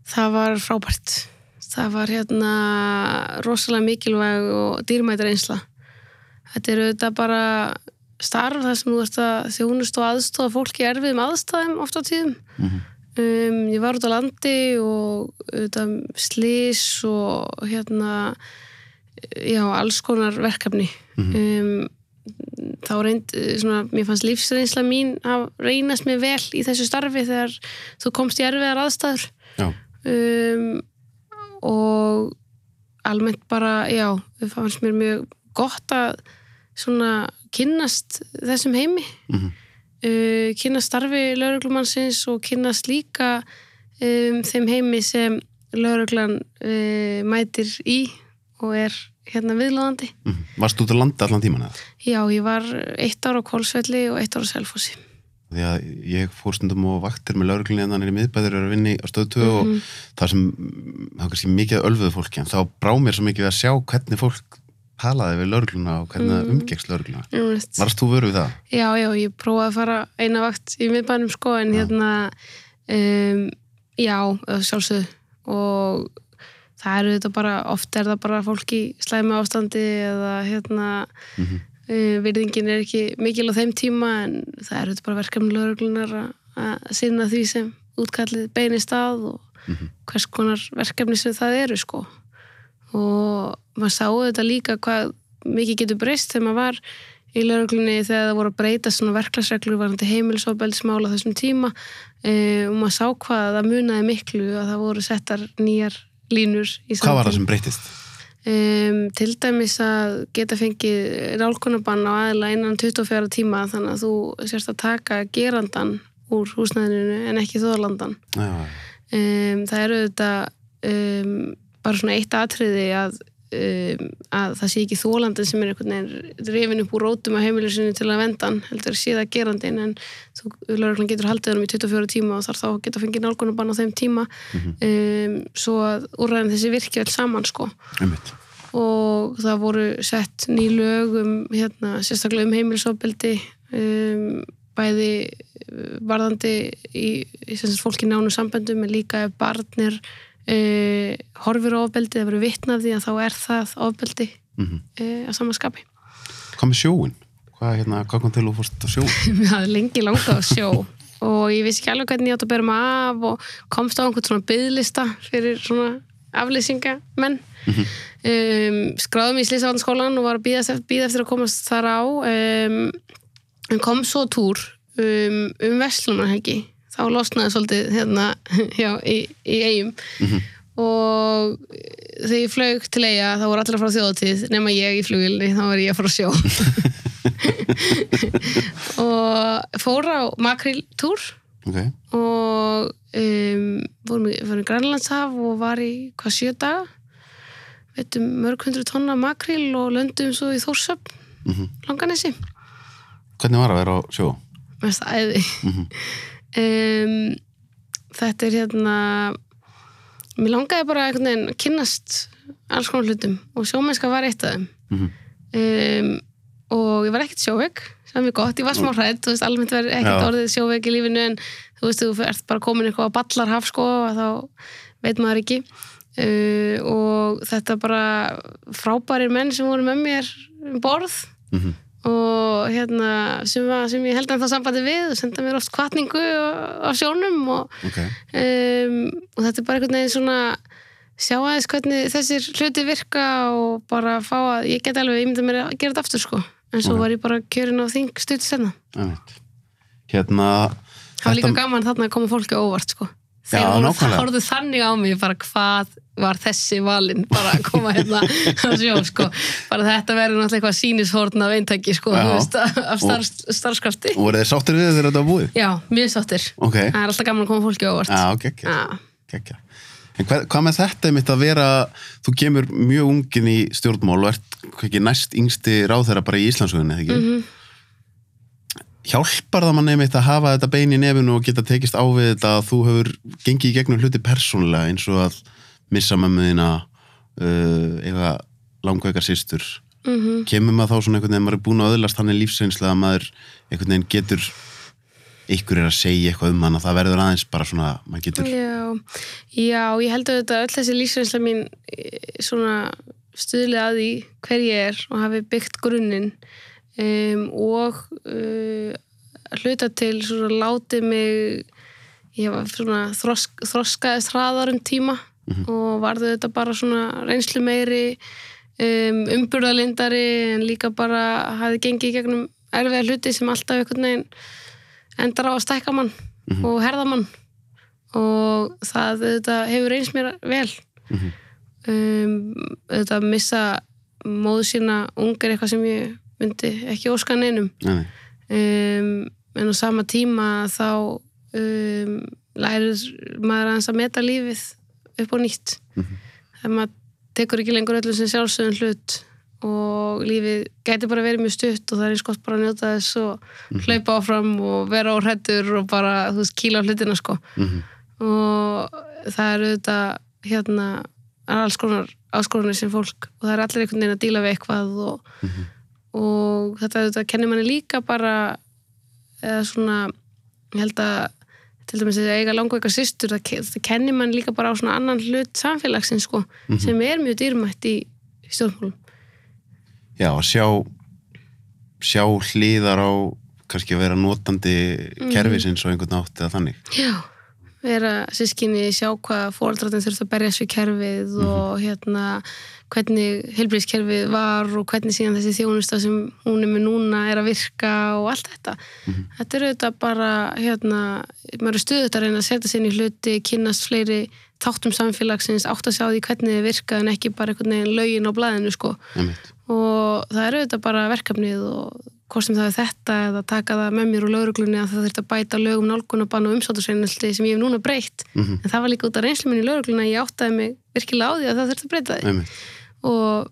það var frábært. Það var hérna rosalega mikilvæg og dýrmætar einsla þetta er auðvitað bara starf þar sem þú ert að þjónust og aðstofa fólki erfiðum aðstæðum oft á tíðum. Mhm. um, ég var út á landi og auðvitað slís og hérna já, alls konar verkefni. Um, þá reynd svona, mér fannst lífsreynsla mín að reynast mér vel í þessu starfi þegar þú komst í erfiðar aðstæður. Um, og almennt bara, já, það fannst mér mjög gott að svona kynnast þessum heimi. Mhm. uh, kynnast starfi lauruglumannsins og kynnast líka um, þeim heimi sem lauruglan uh, mætir í og er hérna viðlóðandi Mhm. varst út á landi allan tíman eða? Já, ég var eitt ára á Kolsvelli og eitt ára á Selfossi því að ég fór stundum og vaktir með lauruglinni en þannig í miðbæður er að vinna á stöðtöðu og Mhm. það sem það var kannski mikið ölfuð fólki en þá brá mér svo mikið að sjá hvernig fólk talaði við laurugluna og hvernig það Mhm. umgekst laurugluna Einmitt. varst þú vöru við það? Já, já, ég prófaði að fara eina vakt í miðbænum sko, en hérna um, já, sjálfsögðu og það eru þetta bara, oft er það bara fólk í slæmi ástandi eða hérna Mhm. uh, virðingin er ekki mikil á þeim tíma en það eru þetta bara verkefni lögreglunar að- að sinna því sem útkallið beini stað og Mhm. hvers konar verkefni sem það eru sko og maður sáu þetta líka hvað mikið getur breyst þegar maður var í lauruglunni þegar það voru að breyta svona verklagsreglur varandi heimilisofbeldismála þessum tíma e, og maður sá hvað það munaði miklu að það voru settar nýjar línur í Hvað var það samtíð. sem breytist? Um, til dæmis að geta fengið rálkunabann á aðila innan 24 tíma þannig að þú sérst að taka gerandan úr húsnæðinu en ekki þóðlandan Já, um, það eru þetta um, bara svona eitt atriði að um, að það sé ekki þólandin sem er einhvern veginn rifin upp úr rótum á heimilisinu til að venda hann, heldur sé það gerandin en þú lögreglan getur haldið hann í 24 tíma og þarf þá geta fengið nálgunabann á þeim tíma. Um, svo að úrræðin þessi virki vel saman sko. Einmitt. og það voru sett ný lög um hérna, sérstaklega um heimilisofbeldi um, bæði uh, varðandi í, í fólki nánu samböndum en líka ef barnir uh, horfir á ofbeldi eða verið vitnað því að þá er það ofbeldi Mhm. uh, að samanskapi Hvað með sjóin? Hvað, hérna, hvað kom til að fórst á sjóin? [LAUGHS] Mér hafði lengi langað að sjó og ég vissi ekki alveg hvernig ég átt að bera mig af og komst á einhvern svona byðlista fyrir svona aflýsingamenn um, skráði mig í Slisavatnskólan og var að býða eftir, eftir að komast þar á um, en kom svo túr um, um Vestlunarhelgi þá losnaði svolítið hérna [LAUGHS] já, í, í eigum og þegar ég flög til eiga þá voru allir að fara á þjóðatíð nema ég í flugilni, þá var ég að fara á sjó. [LAUGHS] Og fór á makríltúr Ok, og um, fórum í, Grænlandshaf og var í hvað sjö daga? Veitum mörg hundru tonna makríl og löndum svo í Þórsöp Mhm. Langanesi. Hvernig var að vera á sjó? mest æði. Mhm. [LAUGHS] um, þetta er hérna mér langaði bara að kynnast alls konar hlutum og sjómennska var eitt af þeim. Mhm. um, og ég var ekkert sjóveik sem er gott, ég var smá hrædd þú veist, almennt verður ekkert orðið sjóveik í lífinu en þú veist, þú ert bara komin eitthvað á ballarhaf sko, og þá veit maður ekki. Uh, og þetta bara frábærir menn sem voru með mér um borð. Mhm. Og hérna sem, var, sem ég held að það sambandi við senda mér oft kvartningu á, sjónum og, Ok, um, og þetta er bara einhvern veginn svona sjá aðeins hvernig þessir hluti virka og bara fá að ég get alveg, ég myndi mér að gera þetta aftur sko en svo Ok. var ég bara kjörin á þing stutt senna. Hérna, það var líka gaman þarna að koma fólki óvart sko þegar nákvæmlega. horfðu þannig á mig bara hvað var þessi valinn bara að koma hérna [LAUGHS] á sjó sko bara þetta verður náttúrulega eitthvað sínishorn af eintæki sko, veist, af starfs, starfskrafti voru þið sáttir við þegar þetta búið? Já, mjög sáttir. Ok, Það er alltaf gaman að koma fólki á óvart. já, ok, Já. Kekja. En hvað, hvað með þetta mitt að vera, þú kemur mjög ungin í stjórnmál og ert ekki, næst yngsti ráðherra bara í Íslandsugunni, eða ekki? Mhm. Hjálpar það manni mitt að hafa þetta bein í nefinu og geta tekist á við þetta að þú hefur gengið í gegnum hluti persónulega eins og að missa mömmuðina, uh, eiga langveikar systur. Mhm. Kemur maður þá svona einhvern veginn, maður er búin að öðlast hann í lífsreynslega að maður einhvern veginn getur ykkur er að segja eitthvað um hann að það verður aðeins bara svona, maður getur Já. Já, ég held að þetta öll þessi lífsreynsla mín eh, svona stuðlega að því hver ég er og hafi byggt grunninn um, og uh, hluta til svona látið mig ég var svona þrosk, þroskaðist hraðar um tíma og varðu þetta bara svona reynslu meiri um, umburðalindari en líka bara hafi gengið gegnum erfiða hluti sem alltaf einhvern veginn endar á að stækka mann og herða mann. Og það þetta, hefur eins mér vel. Um, þetta að missa móðu sína ung er eitthvað sem ég myndi ekki óska neinum. Nei, nei. um, en á sama tíma þá um, lærir maður aðeins að meta lífið upp á nýtt. Þegar maður tekur ekki lengur öllum sem sjálfsögum hlut og lífið gæti bara verið mjög stutt og það er gott bara að njóta þess og hlaupa áfram og vera óhrættur og bara, þú veist, kýla á hlutina sko. Mhm. og það eru þetta hérna, alls konar áskorunir sem fólk og það er allir einhvern veginn að díla við eitthvað og, og þetta, þetta kennir manni líka bara eða svona ég held að til dæmis að eiga langveika systur það, það kennir manni líka bara á svona annan hlut samfélagsins sko, sem er mjög dýrmætt í stjórnmálum. Já, að sjá sjá hlýðar á kannski að vera notandi kerfisins og einhvern átt eða þannig. Já, vera sískinni, sjá hvað fóreldrættin þurft að berjast við kerfið og hérna hvernig heilbríðskerfið var og hvernig síðan þessi þjónusta sem hún er með núna er að virka og allt þetta. Þetta er auðvitað bara, hérna, maður er stuðut að reyna að setja sér í hluti, kynnast fleiri þáttum samfélagsins, átt að sjá því hvernig þið virka en ekki bara einhvern veginn lögin á blaðinu, sko. Einmitt. Og það er auðvitað bara verkefnið og hvort sem það er þetta eða taka það með mér úr lauruglunni að það þurfti að bæta lögum nálgunabann og umsátusreinildi sem ég hef núna breytt Mhm. en það var líka út af reynslu minni í lauruglunni að ég áttaði mig virkilega á því að það þurfti að breyta því einmitt, og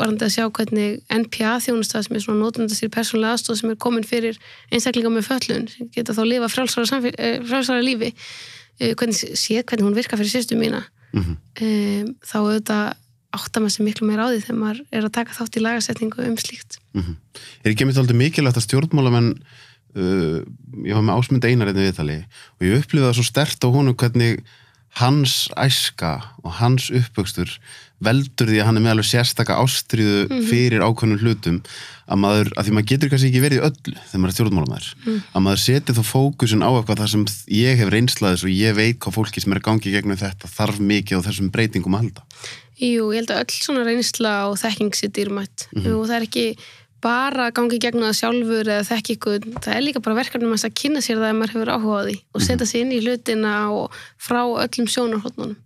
varandi að sjá hvernig NPA þjónustað sem er svona notundastýr persónulega aðstóð sem er komin fyrir einstaklinga með föllun sem geta þá lifa samfél- eh, frjálsara lífi eh, hvernig sé hvernig hún virkar fyrir sérstu mína Mhm. um, þá auðvitað átta maður sem miklu meira á því þegar maður er að taka þátt í lagasetningu um slíkt. Mhm. Er ekki mitt aldrei mikilvægt að stjórnmálamenn uh, ég var með ásmund einar einnig viðtali og ég upplifði það svo stert á honum hvernig hans æska og hans uppvöxtur veldur því að hann er með alveg sérstaka ástriðu fyrir ákveðnum hlutum að maður, að því maður getur kannski ekki verið í öllu þegar maður er stjórnmálamæður að maður seti þó fókusin á eitthvað þar sem ég hef reynslaðis og ég veit hvað fólki sem er að gangi í gegnum þetta þarf mikið á þessum breytingum að halda Jú, ég held að öll svona reynsla og þekking sér dýrmætt. Og það er ekki bara að gangi gegnum það sjálfur eða þekki ykkur, það er líka bara verkefnum að kynna sér það ef maður hefur áhuga á því og setja sig inn í hlutina og frá öllum sjónarhóttnunum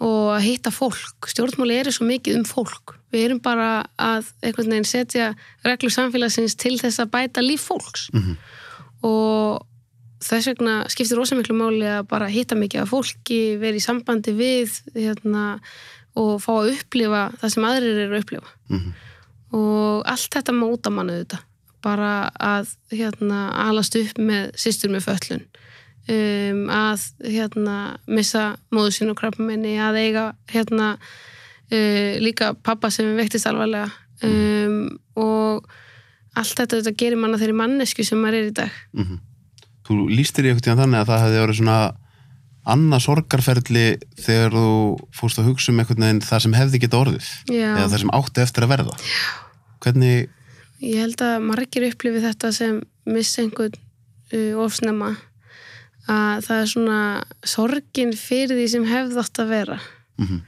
og að hitta fólk, stjórnmáli eru svo mikið um fólk, við erum bara að einhvern veginn setja reglur samfélagsins til þess að bæta líf fólks. Mhm. og þess vegna skiptir rosa miklu máli að bara hitta mikið af fólki, vera í sambandi við hérna, og fá að upplifa það sem aðrir eru að upplifa. Mhm. og allt þetta móta mannu þetta bara að hérna, alast upp með systur með föllun um, að hérna, missa móðu sín og krabbamenni að eiga hérna, uh, líka pappa sem veiktist alvarlega. Um, og allt þetta, þetta gerir manna þeirri mannesku sem maður er í dag. Mhm. Þú lístir í einhvern tíðan þannig að það hefði verið svona annað sorgarferli þegar þú fórst að hugsa um einhvern veginn það sem hefði geta orðið Já. eða það sem átti eftir að verða. Hvernig, Ég held að margir upplifi þetta sem missa einhvern uh, ofsnema að það er svona sorgin fyrir því sem hefði átt að vera. Mm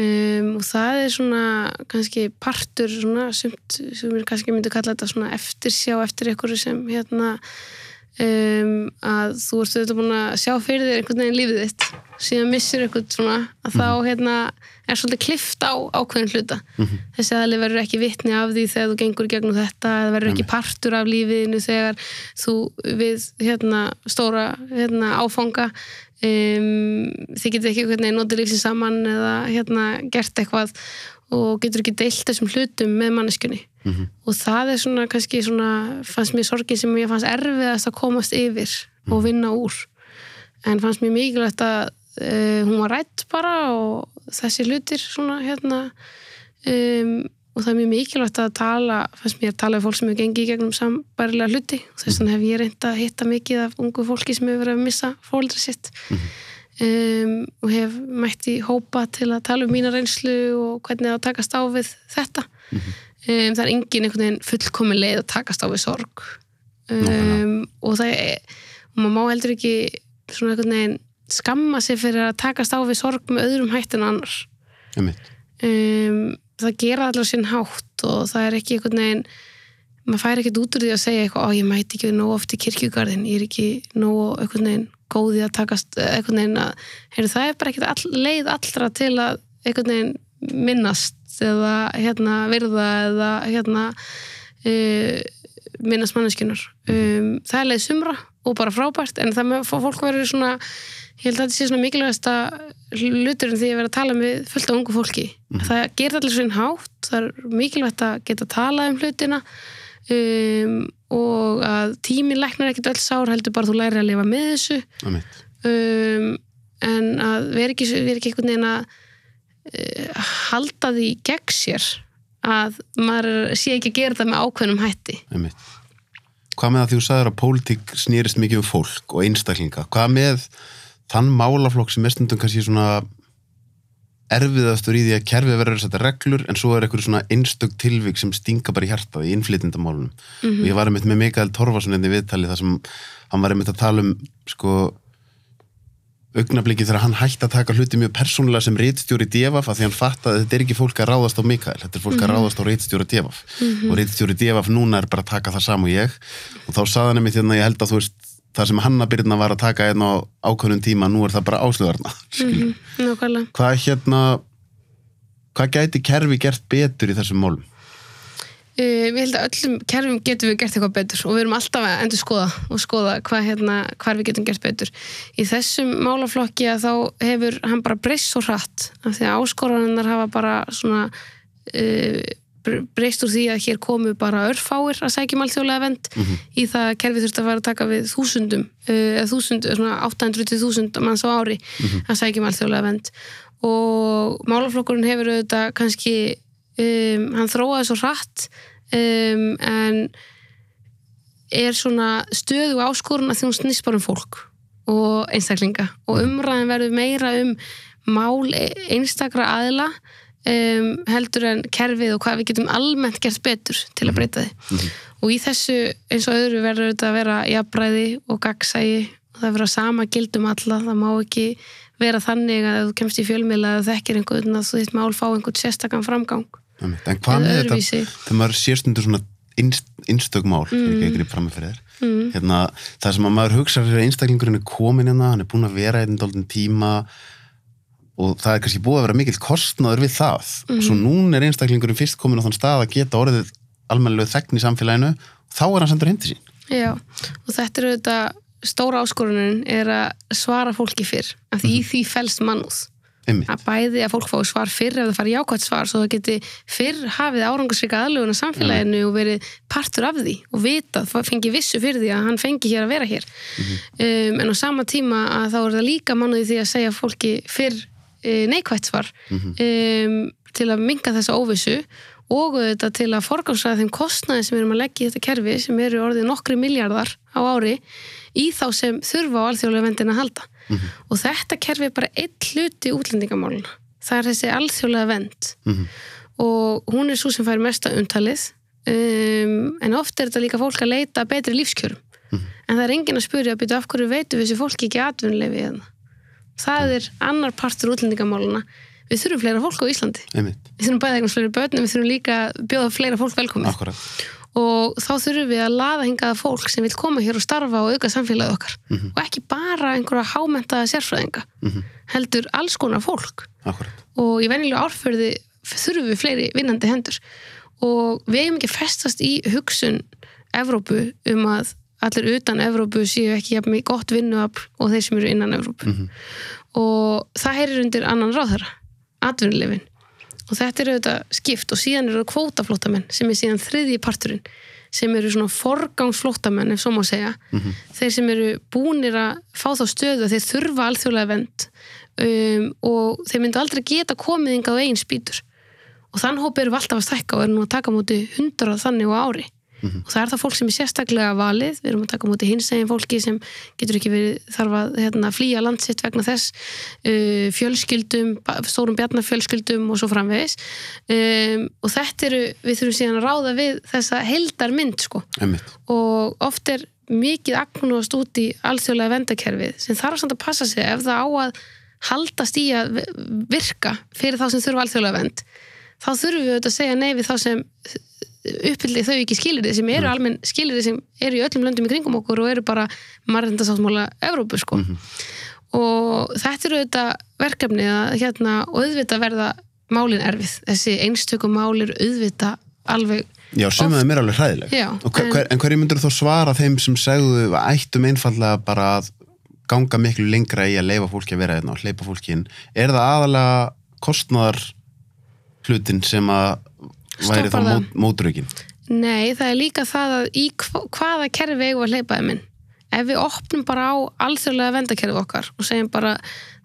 um, og það er svona kannski partur svona sem við kannski myndi kalla þetta svona eftirsjá eftir einhverju sem hérna um, að þú ert auðvitað búin að sjá fyrir þér einhvern veginn lífið þitt. Síðan missir einhvern svona að þá hérna er svolítið klift á ákveðin hluta. Þessi aðli verður ekki vitni af því þegar þú gengur gegnum þetta eða verður ekki partur af lífiðinu þegar þú við hérna stóra hérna áfanga um, þið getur ekki einhvern veginn notið lífsins saman eða hérna gert eitthvað og getur ekki deilt þessum hlutum með manneskunni Mhm. og það er svona kannski svona fannst mér sorgin sem ég fannst erfiðast að komast yfir og vinna úr. En fannst mér mikilvægt að uh, hún var rætt bara og þessi hlutir svona hérna um, og það er mjög mikilvægt að tala fannst mér að tala við fólk sem hefur gengið í gegnum sambærilega hluti. Þess vegna hef ég reynd að hitta mikið af ungu fólki sem hefur verið að missa fólkdra sitt. Um, og hef mætt í hópa til að tala um mína reynslu og hvernig það takast á við þetta um, það er engin einhvern veginn fullkomin leið að takast á við sorg. Um, og það er og maður má heldur ekki svona einhvern veginn skamma sig fyrir að takast á við sorg með öðrum hætt en annar. Einmitt. Um, það gera allar sinn hátt og það er ekki einhvern veginn maður fær ekkert út úr því að segja eitthvað, ó ég mæti ekki nóg oft í kirkjugarðin, ég er ekki nóg einhvern veginn góði að takast eh, einhvern veginn að, heyrðu, það er bara ekkert all, leið allra til að einhvern veginn minnast eða hérna virða eða hérna uh, minnast manneskunar um, það er leið sumra og bara frábært en það með fólk verður svona ég held að þetta sé svona mikilvægast að hluturinn því að vera að tala með fullt af ungu fólki. Það gerir allir svona hátt það er mikilvægt að geta að tala um hlutina um, og að tíminn læknar ekkert öll sár heldur bara þú lærir að lifa með þessu. Um, en að vera ekki, ekki einhvern veginn að halda því gegn sér að maður sé ekki að gera það með ákveðnum hætti. Einmitt. Hvað með að því þú sagður að pólitík snýrist mikið um fólk og einstaklinga? Hvað með þann málaflokk sem er stundum kannski svona erfiðastur í því að kerfið verður að setja reglur en svo er eitthvað svona einstök tilvík sem stinga bara í hjartað í innflytindamálunum og ég var einmitt með Mikael Torfason hérna í viðtali þar sem hann var einmitt að tala um sko augnablikið þegar hann hætti að taka hluti mjög persónulega sem reitstjóri Devaf að því hann fatt að þetta er ekki fólk að ráðast á Mikael þetta er fólk að ráðast á reitstjóri Devaf og reitstjóri Devaf núna er bara að taka það sam og ég. Og þá saði hann einmitt hérna ég held að þú veist það sem Hanna Byrna var að taka einn á ákveðnum tíma nú er það bara áslöðarna [LAUGHS] mm Nákvæmlega. hvað hérna hvað gæti kerfi gert betur í þessum málum? Uh, við held að öllum kerfum getum við gert eitthvað betur og við erum alltaf að endur skoða og skoða hvað hérna, hvar við getum gert betur. Í þessum málaflokki að þá hefur hann bara breyst svo hratt af því að áskorannar hafa bara svona uh, breyst úr því að hér komu bara örfáir að sækjum alþjóðlega vend í það að kerfið þurfti að fara að taka við þúsundum, uh, eða þúsund, svona 800.000 manns á ári að sækjum alþjóðlega vend og málaflokkurinn hefur auðvitað kannski um, hann þróaði svo hratt um, en er svona stöðu áskorun að því hún snýst bara um fólk og einstaklinga. Og umræðin verður meira um mál einstakra aðila um, heldur en kerfið og hvað við getum almennt gert betur til að breyta því. Og í þessu eins og öðru verður þetta að vera jafnbræði og gagsægi og það verður að sama gildum alla, það má ekki vera þannig að þú kemst í fjölmiðla að þekkir einhvern að þú þitt mál fá einhvern sérstakann framgang. En hvað með þetta, þegar maður sér stundur svona innst, innstök mál, mm. ekki ekki fram með fyrir þér, mm. hérna, það sem að maður hugsa fyrir einstaklingurinn er komin hérna, hann er búin að vera einn dálítinn tíma og það er kannski búið að vera mikill kostnaður við það. Svo núna er einstaklingurinn fyrst komin á þann stað að geta orðið almennilegu þegn í samfélaginu, þá er hann sendur hindi sín. Já, og þetta er auðvitað stóra áskorunin er að svara fólki fyrr, af því í því felst mannúð Einmitt. að bæði að fólk fái svar fyrr ef það fari jákvæmt svar svo það geti fyrr hafið árangarsvika aðlugun á samfélaginu og verið partur af því og vitað, fengi vissu fyrir því að hann fengi hér að vera hér. Um, en á sama tíma að þá er það líka mannuði því að segja fólki fyrr uh, neikvætt svar um, til að minga þessa óvissu og þetta til að forgámsræða þeim kostnaði sem erum að leggja í þetta kerfi sem eru orðið nokkri miljardar á ári í þá sem þurfa á alþjóðlega vendin að halda og þetta kerfi er bara einn hluti útlendingamáluna það er þessi alþjóðlega vend Mhm. og hún er svo sem fær mesta umtalið um, en oft er þetta líka fólk að leita betri lífskjörum. En það er enginn að spyrja að byrja af hverju veitum við þessi fólki ekki atvinnulefi hérna. það er annar partur útlendingamáluna við þurfum fleira fólk á Íslandi. Einmitt. við þurfum bæða eignast fleiri börn en við þurfum líka að bjóða fleira fólk velkomið. Akkurat. Og þá þurfum við að laða hingaða fólk sem vil koma hér og starfa og auka samfélagið okkar. Og ekki bara einhverja hámentaða sérfræðinga heldur alls konar fólk. Akkurat. og í venjulegu árförði þurfum við fleiri vinnandi hendur. Og við eigum ekki festast í hugsun Evrópu um að allir utan Evrópu séu ekki jafn mikið gott vinnuafl og þeir sem eru innan Evrópu. Og það heyrir undir annan ráðherra atvinnulefin og þetta er auðvitað skipt og síðan eru kvótaflótamenn sem er síðan þriðji parturinn sem eru svona forgangsflótamenn ef svo má segja. Þeir sem eru búnir að fá þá stöðu að þeir þurfa alþjóðlega vend um, og þeir myndu aldrei geta komið yngað á eigin spýtur. Og þann hópi eru alltaf að stækka og eru nú að taka á móti hundra þannig á ári og það er það fólk sem er sérstaklega valið. Við erum að taka á móti hinsegin fólki sem getur ekki verið þarf að hérna, flýja landsitt vegna þess uh, fjölskyldum, stórum bjarnafjölskyldum og svo framvegis. Um, og þetta eru, við þurfum síðan að ráða við þessa heldar mynd sko. Einmitt. og oft er mikið agnúast út í alþjóðlega vendakerfið sem þarf samt að passa sig ef það á að haldast í að virka fyrir þá sem þurfa alþjóðlega vend þá þurfum við auðvitað að segja nei við þá sem uppfylli þau ekki skilirði sem eru almenn skilirði sem eru í öllum löndum í kringum okkur og eru bara marðindasáttmála Evrópu sko og þetta eru auðvitað verkefni að hérna og auðvitað verða málin erfið þessi einstökum málir auðvitað alveg Já, sem þeim er alveg hræðileg. Hver, en- en hverju myndur þú svara þeim sem segðu ættum einfallega bara að ganga miklu lengra í að leifa fólki að vera hérna og hleypa fólki inn? Er það aðalega kostnaðar hlutin sem að væri þá mót, mótrökin? Nei, það er líka það að í hva- hvaða kerfi eigum við að hleypa þeim inn. Ef við opnum bara á alþjóðlega vendakerfi okkar og segjum bara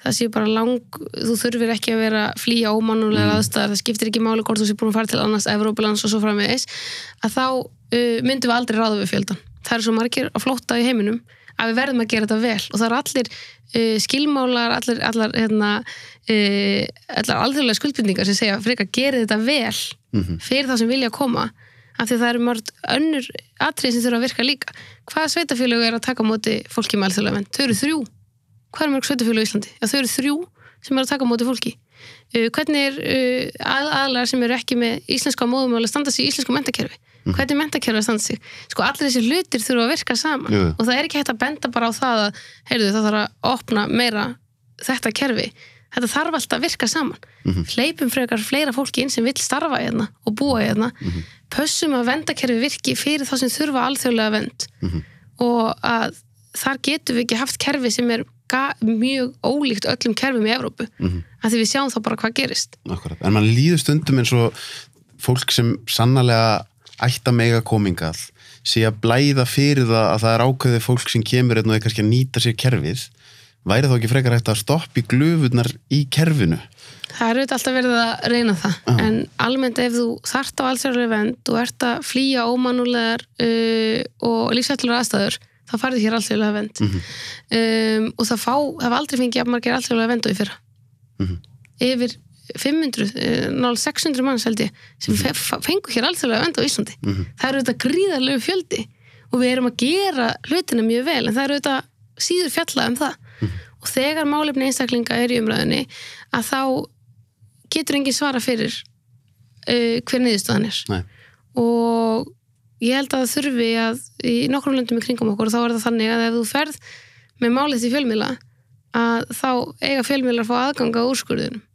það sé bara lang, þú þurfir ekki að vera flýja ómannulega aðstæðar, það skiptir ekki máli hvort þú sé búin að fara til annars Evrópulands og svo framvegis, að þá uh, myndum við aldrei ráða við fjöldan. Það eru svo margir að flótta í heiminum að við verðum að gera þetta vel og það eru allir uh, skilmálar, allir, allar, hérna, uh, allar alþjóðlega skuldbindningar sem segja frekar gerið þetta vel fyrir þá sem vilja koma af því að það eru mörg önnur atrið sem þurfa að virka líka. Hvaða sveitafélög er að taka móti fólki með alþjóðlega vend? Þau eru þrjú. Hvað er mörg sveitafélög í Íslandi? Já, þau eru þrjú sem eru að taka móti fólki. Uh, hvernig er uh, að, aðlar sem eru ekki með íslenska móðumál að standa sig í íslensku mentakerfi? Hvernig er mentakerfi að standa sig? Sko, allir þessi hlutir þurfa að virka saman Jú. og það er ekki hægt að benda bara á það að, heyrðu, það þarf að opna meira þetta kerfi. Þetta þarf alltaf að virka saman. Hleypum frekar fleira fólki inn sem vill starfa hérna og búa hérna. Pössum að vendakerfi virki fyrir þá sem þurfa alþjóðlega vend og að þar getum við ekki haft kerfi sem er mjög ólíkt öllum kerfum í Evrópu. Mm að því við sjáum þá bara hvað gerist. Akkurat. En mann líður stundum eins og fólk sem sannarlega ætta mega komingað sé að blæða fyrir það að það er ákveðið fólk sem kemur einn og er kannski að nýta sér kerfið væri þá ekki frekar hægt að stoppa í glöfurnar í kerfinu? Það er auðvitað alltaf verið að reyna það. En almennt ef þú þart á allsjálfur vend og ert að flýja ómanulegar uh, og lífsætlulega aðstæður þá farið hér allsjálfur vend um, og það fá, það var aldrei fengið að margir allsjálfur vend og í fyrra. Yfir 500, uh, nál 600 manns held ég sem fe fengu hér allsjálfur vend á Íslandi. Það er auðvitað gríðarlegu fjöldi og við erum að gera hlutina mjög vel en það er auðvitað síður fjallað um það og þegar málefni einstaklinga er í umræðinni að þá getur engin svara fyrir uh, hver niðurstaðan er. Nei. og ég held að það þurfi að í nokkrum löndum í kringum okkur þá er það þannig að ef þú ferð með málið til fjölmiðla að þá eiga fjölmiðlar að fá aðganga að úrskurðunum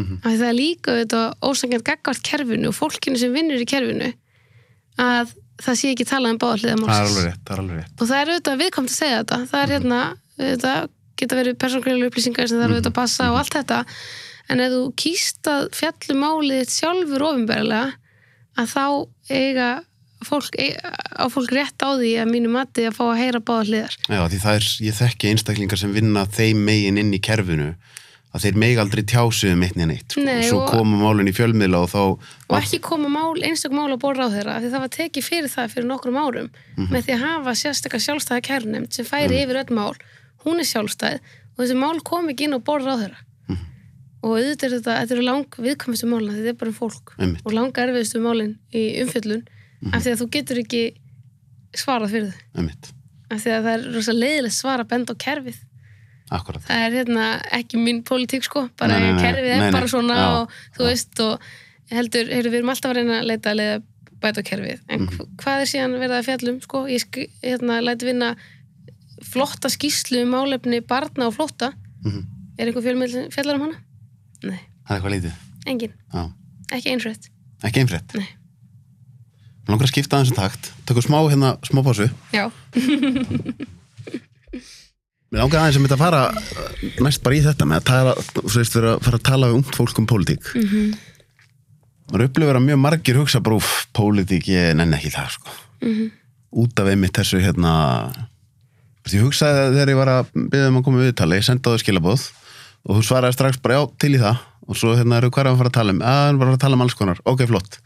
Mhm. að það er líka þetta ósangjant gaggvart kerfinu og fólkinu sem vinnur í kerfinu að það sé ekki talað um báðalliða Það er málsins alveg rétt, það er alveg rétt. Og það er auðvitað viðkomt að segja þetta. Það er hérna, þetta geta verið persóngreinlega upplýsingar sem það er auðvitað að passa og allt þetta. En ef þú kýst að fjallum málið þitt sjálfur ofinberlega að þá eiga fólk, eiga, á fólk rétt á því að mínu mati að fá að heyra báða hliðar. Já, því það er, ég þekki einstaklingar sem vinna þeim megin inn í kerfinu að þeir megi aldrei tjásu um eitt neina eitt sko. Nei, svo koma málun í fjölmiðla og þá og ekki koma mál, einstak mál að borra á þeirra því það var tekið fyrir það fyrir nokkrum árum með því að hafa sérstaklega sjálfstæða kærnemnd sem færi yfir öll mál hún er sjálfstæð og þessi mál kom ekki inn og borra á þeirra og auðvitað er þetta, þetta eru lang viðkvæmustu málna þetta er bara um fólk. Einmitt. og lang erfiðustu málin í umfjöllun af því að þú getur ekki svarað fyrir þau. Af því að það er rosa leiðilegt svar að benda á kerfið. Akkurat það er hérna ekki mín pólitík sko, bara Nei, nei, nei. kerfið er bara svona Já, og þú veist og heldur, heyrðu, við erum alltaf að reyna að leita að leiða bæta kerfið, en mm hvað er síðan verið að fjallum, sko, ég hérna, læti vinna flotta skýslu um málefni barna og flótta Mhm. er einhver fjölmiðl fjallar um hana? Nei, Það er eitthvað lítið engin, Já. ekki einhvert Ekki einfrétt Nei. Mér langar að skipta aðeins um takt Tökum smá hérna, smá pásu já, Mér langar aðeins að mynda að fara uh, næst bara í þetta með að tala, þú veist, vera að fara að tala við ungt fólk um pólitík. Mm. -hmm. Maður upplifir að mjög margir hugsa bara, úf, pólitík, ég nenni ekki það, sko. Mhm. Út af einmitt þessu, hérna, ég hugsaði þegar ég var að byggja um að koma við tala, ég þau skilabóð og þú svaraði strax bara, já, til í það og svo, hérna, eru er að fara að tala um? að, bara að tala um alls konar, ok, flott.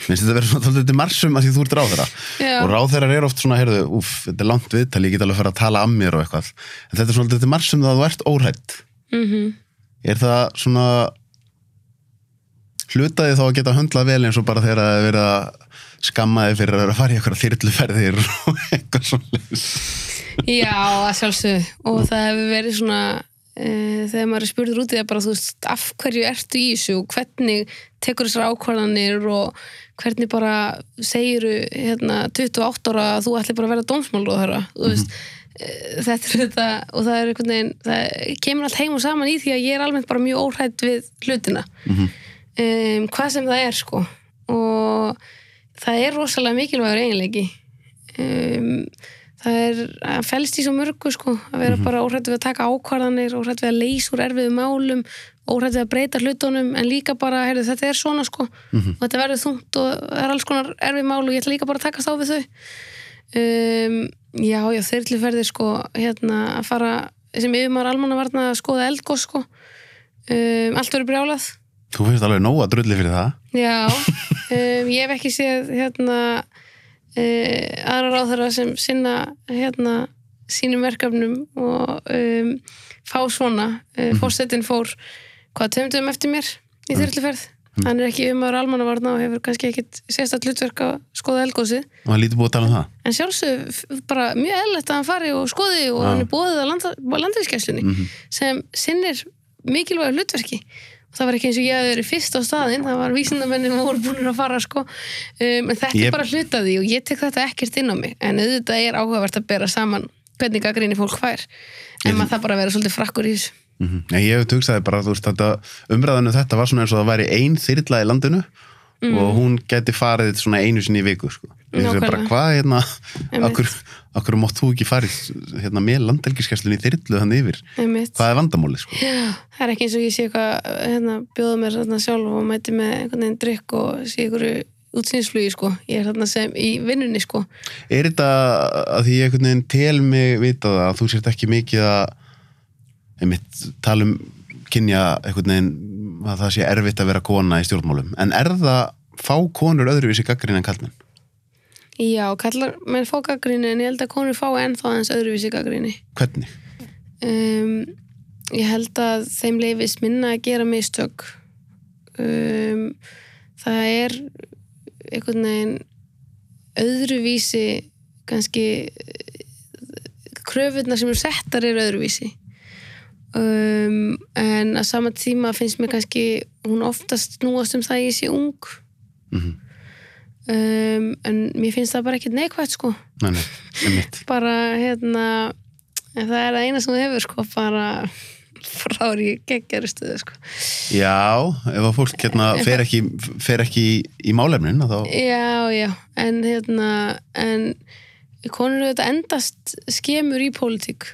Mér finnst þetta verið svona þáttið til marsum að því þú ert ráðherra Já. og ráðherrar eru oft svona, heyrðu, úf, þetta er langt viðtal, ég get alveg að fara að tala að mér og eitthvað en þetta er svona til marsum það að þú ert óhætt mhm er það svona hlutaði þá að geta höndlað vel eins og bara þegar það er verið að skamma þig fyrir að vera að fara í eitthvað þyrluferðir og [LAUGHS] eitthvað svona Já, að sjálfsög og það hefur verið svona e, þegar maður er spurður út í það bara þú veist, af hverju ertu í þessu og hvernig tekur þessar ákvarðanir og hvernig bara segiru hérna 28 ára að þú ætli bara að vera þeirra þú veist. E, þetta er þetta og það er einhvern veginn, það kemur allt heim og saman í því að ég er almennt bara mjög óhrætt við hlutina. Um, hvað sem það er sko. Og það er rosalega mikilvægur eiginleiki. Um, það er að felst í svo mörgu sko að vera bara óhrætt við að taka ákvarðanir óhrætt við að leysa úr erfiðu málum óhrætt við að breyta hlutunum en líka bara, heyrðu, þetta er svona sko og þetta verður þungt og það er alls konar erfið mál og ég ætla líka bara að taka þá við þau. Um, já, já, þyrluferðir sko hérna að fara sem yfirmaður almannavarna að skoða eldgós sko. Um, allt verður brjálað þú finnst alveg nóga drulli fyrir það. Já, um, ég hef ekki séð hérna uh, aðra ráðherra sem sinna hérna sínum verkefnum og um, fá svona. Uh, fórsetin fór hvað tömdum eftir mér í þyrluferð. Hann er ekki um ára almannavarna og hefur kannski ekkit sérstætt hlutverk að skoða elgósið og hann lítið búið að tala um það. En sjálfsög bara mjög eðlilegt að hann fari og skoði og hann er bóðið að landa, landriðskesslunni sem sinnir mikilvægu hlutverki. og það var ekki eins og ég hefði verið fyrst á staðinn það var vísindamennin sem voru búin að fara sko. um, en þetta Ég- er bara hlutaði og ég tek þetta ekkert inn á mig en auðvitað er áhugavert að bera saman hvernig gaggrinni fólk fær en maður það bara að vera svolítið frakkur í þessu Mm -hmm. Ég hef tugsaði bara, þú veist, umræðinu þetta var svona eins og það væri ein þyrla í landinu og hún geti farið svona einu sinni í viku, sko. Bara, hvað, hérna, okkur, okkur mátt þú ekki farið, hérna, með landelgiskesslunni í þyrlu þannig yfir. einmitt. Hvað er vandamálið, sko? Já, það er ekki eins og ég sé eitthvað hérna, bjóða mér hérna, sjálf og mæti með einhvern veginn drikk og sé einhverju útsýnsflugi sko, ég er hérna sem í vinnunni sko, Er þetta að því ég einhvern veginn tel mig vita það að þú sért ekki mikið að einmitt tala um kynja einhvern veginn að það sé erfitt að vera kona í stjórnmálum en er það fá konur öðruvísi gaggrín en kallmenn? já, kallar menn fá gaggrinni en ég held að konur fá ennþá aðeins öðruvísi gaggrinni Hvernig? um, ég held að þeim leifist minna að gera mistök um, það er einhvern veginn öðruvísi kannski kröfurnar sem eru settar eru öðruvísi um, en að sama tíma finnst mér kannski hún oftast snúast um það að ég sé ung. Mm um, en mér finnst það bara ekkert neikvægt sko. Nei, nei, [LAUGHS] bara hérna það er það eina sem þú hefur sko bara frári geggjari stuðu sko. Já, ef að fólk hérna fer ekki, fer ekki í, í málefnin þá, já, já, en hérna en konur þetta endast skemur í pólitík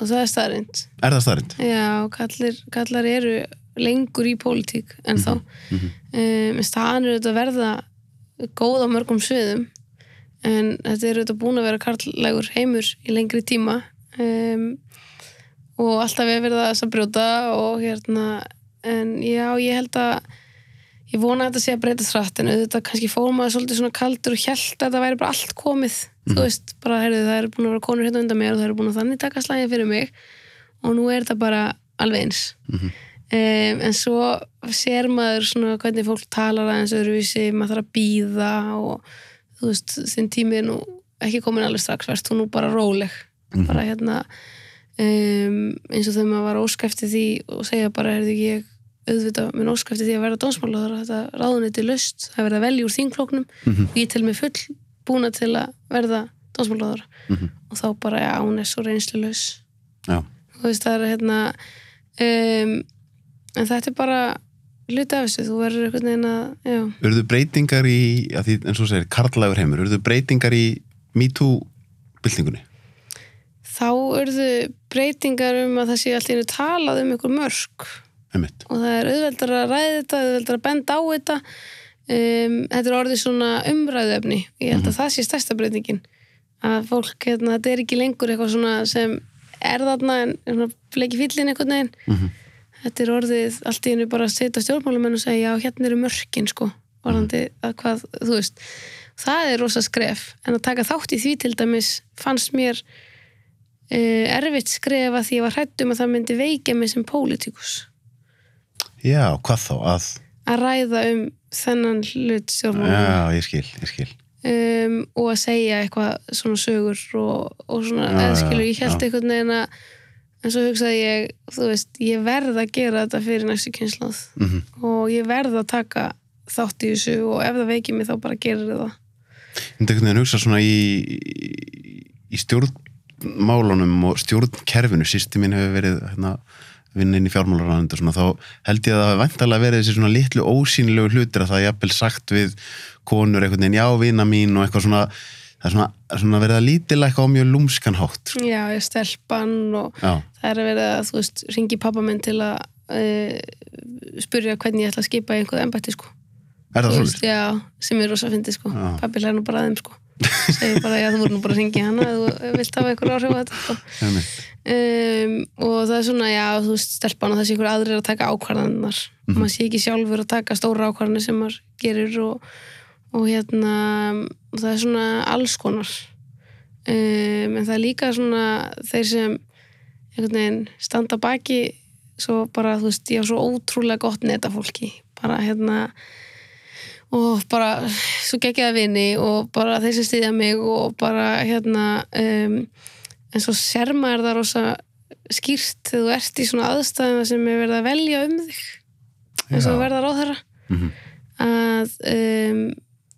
og það er staðrind er það starrend? já, kallir, kallar eru lengur í pólitík en þá Mhm. um, en staðan eru þetta að verða góð á mörgum sviðum en þetta eru þetta búin að vera karlægur heimur í lengri tíma um, og alltaf er verið að brjóta og hérna en já, ég held að ég vona að þetta sé að breyta þrætt en auðvitað kannski fór maður svolítið svona kaldur og held að þetta væri bara allt komið. Þú veist, bara heyrðu það eru búin að vera konur hérna undan mér og það eru búin að þannig taka slægin fyrir mig og nú er þetta bara alveg eins. Um, en svo sér maður svona hvernig fólk talar aðeins öðruvísi, maður þarf að býða og þú veist, þinn tími er nú ekki komin alveg strax, verðst þú nú bara róleg. Bara hérna um, eins og þegar maður var óskæfti því og segja bara, heyrðu ég auðvitað minn óskæfti því að verða dónsmála þetta ráðuniti löst, það er verið að velja úr þingflóknum og ég tel mig full búna til að verða dónsmálaður Mhm. og þá bara, já, hún er svo reynslu laus Já, þú veist það er hérna um, en þetta er bara hluti af þessu, þú verður einhvern veginn að urðu breytingar í, að því, eins og segir, karlægur heimur, urðu breytingar í MeToo-byltingunni? þá urðu breytingar um að það sé einu talað um ykkur mörg Einmitt. og það er auðveldar að ræða þetta auðveldar að benda á þetta. Um, þetta er orðið svona umræðuefni. Ég held að það sé stærsta breytingin. Að fólk, hérna, þetta er ekki lengur eitthvað svona sem er þarna en fleiki fyllin einhvern veginn. Mhm. þetta er orðið allt í einu bara að setja stjórnmálumenn og segja já, hérna eru mörkin sko varandi að hvað, þú veist. Það er rosa skref, en að taka þátt í því til dæmis fannst mér uh, erfitt skref að því ég var hrætt um að það myndi veikja mig sem pólitíkus Já, hvað þá? Að, að ræða um þennan hlut stjórnmálumenn já, ég skil, ég skil. um, og að segja eitthvað svona sögur og, og svona Já, skilur, ég held já. einhvern veginn að en svo hugsaði ég, þú veist, ég verð að gera þetta fyrir næstu kynsláð Mm og ég verð að taka þátt í þessu og ef það veikir mig þá bara gerir það Þetta einhvern veginn hugsa svona í, í stjórnmálunum og stjórnkerfinu, sýsti mín hefur verið hérna, vinna inn í svona, þá held ég að það hafi væntalega verið þessi svona litlu ósýnilegu hlutir að það er jafnvel sagt við konur einhvern veginn, já, vina mín og eitthvað svona, það er svona, svona verið að lítilega eitthvað á mjög lúmskan hátt sko. já, ég stelpan og Já, það er að vera að, þú veist, ringi pappa minn til að uh, spurja hvernig ég ætla að skipa í einhverju embætti, sko er það svolítið? já, sem er rosa fyndi sko. Pappi lær nú bara að þeim sko. Segir bara, já, þú voru nú bara að ringi hana þú vilt hafa einhver áhrif á þetta sko. um, og það er svona já, þú veist, stelpan og sé ykkur aðrir að taka ákvarðanar Mhm. maður sé ekki sjálfur að taka stóra ákvarðanir sem maður gerir og, og hérna og það er svona alls konar. Um, en það er líka svona þeir sem veginn standa baki svo bara, þú veist, ég á svo ótrúlega gott neta fólki bara hérna og bara svo geggjaða vini og bara þeir sem stýðja mig og bara hérna um, en svo sér maður það rosa skýrt þegar þú ert í svona aðstæðina sem er verið að velja um þig eins og verða ráð þeirra Mhm. að um,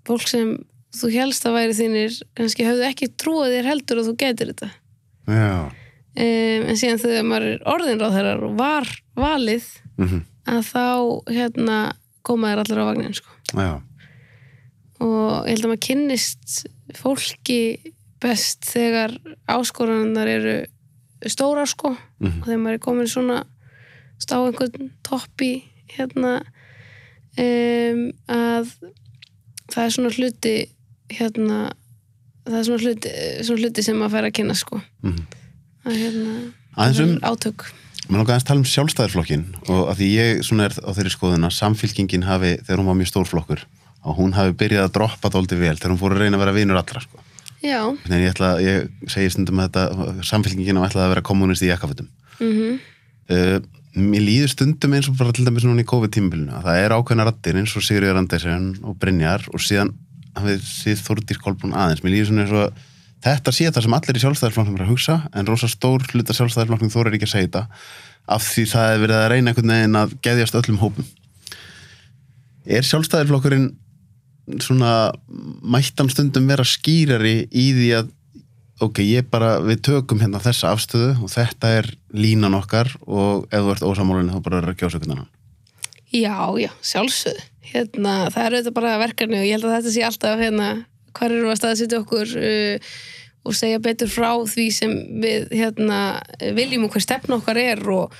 fólk sem þú helst að væri þínir kannski höfðu ekki trúið þér heldur að þú getur þetta. Um, en síðan þegar maður er orðin ráðherrar og var valið mm að þá hérna koma þér allir á vagnin sko. Já, og ég held að maður kynnist fólki best þegar áskoranar eru stóra sko Mhm. og þegar maður er komin svona stá einhvern topp í hérna um, að það er svona hluti hérna það er svona hluti, svona hluti sem maður fær að kynna sko Mhm. að hérna um- átök Mér langar aðeins að tala um sjálfstæðarflokkin og að því ég svona er á þeirri skoðun að samfylkingin hafi, þegar hún var mjög stór flokkur og hún hafi byrjað að droppa dóldi vel þegar hún fór að reyna að vera vinur allra sko. já, Þannig ég, ætla, ég segi stundum að þetta samfylkingin á ætlaði að vera kommunist í jakkafutum mhm. Uh, Mér líður stundum eins og bara til dæmis núna í COVID-tímabilinu að það er ákveðna rattir eins og Sigurður Andersen og Brynjar og síðan hafið síð Þórdís Kolbrún aðeins. Mér líður svona eins og þetta sé það sem allir í sjálfstæðarflokknum er að hugsa en rosa stór hluta sjálfstæðarflokknum þórar ekki að segja þetta af því það er verið að reyna einhvern veginn að geðjast öllum hópum Er sjálfstæðarflokkurinn svona mættan stundum vera skýrari í því að ok, ég bara, við tökum hérna þessa afstöðu og þetta er línan okkar og ef þú ert ósamálinu þá bara er að gjósa einhvern annan. Já, já, sjálfsögð. Hérna, það er auðvitað bara verkefni og ég held að þetta sé alltaf hérna, hvar eru að staðsetja okkur uh, og segja betur frá því sem við hérna, viljum og hver stefna okkar er og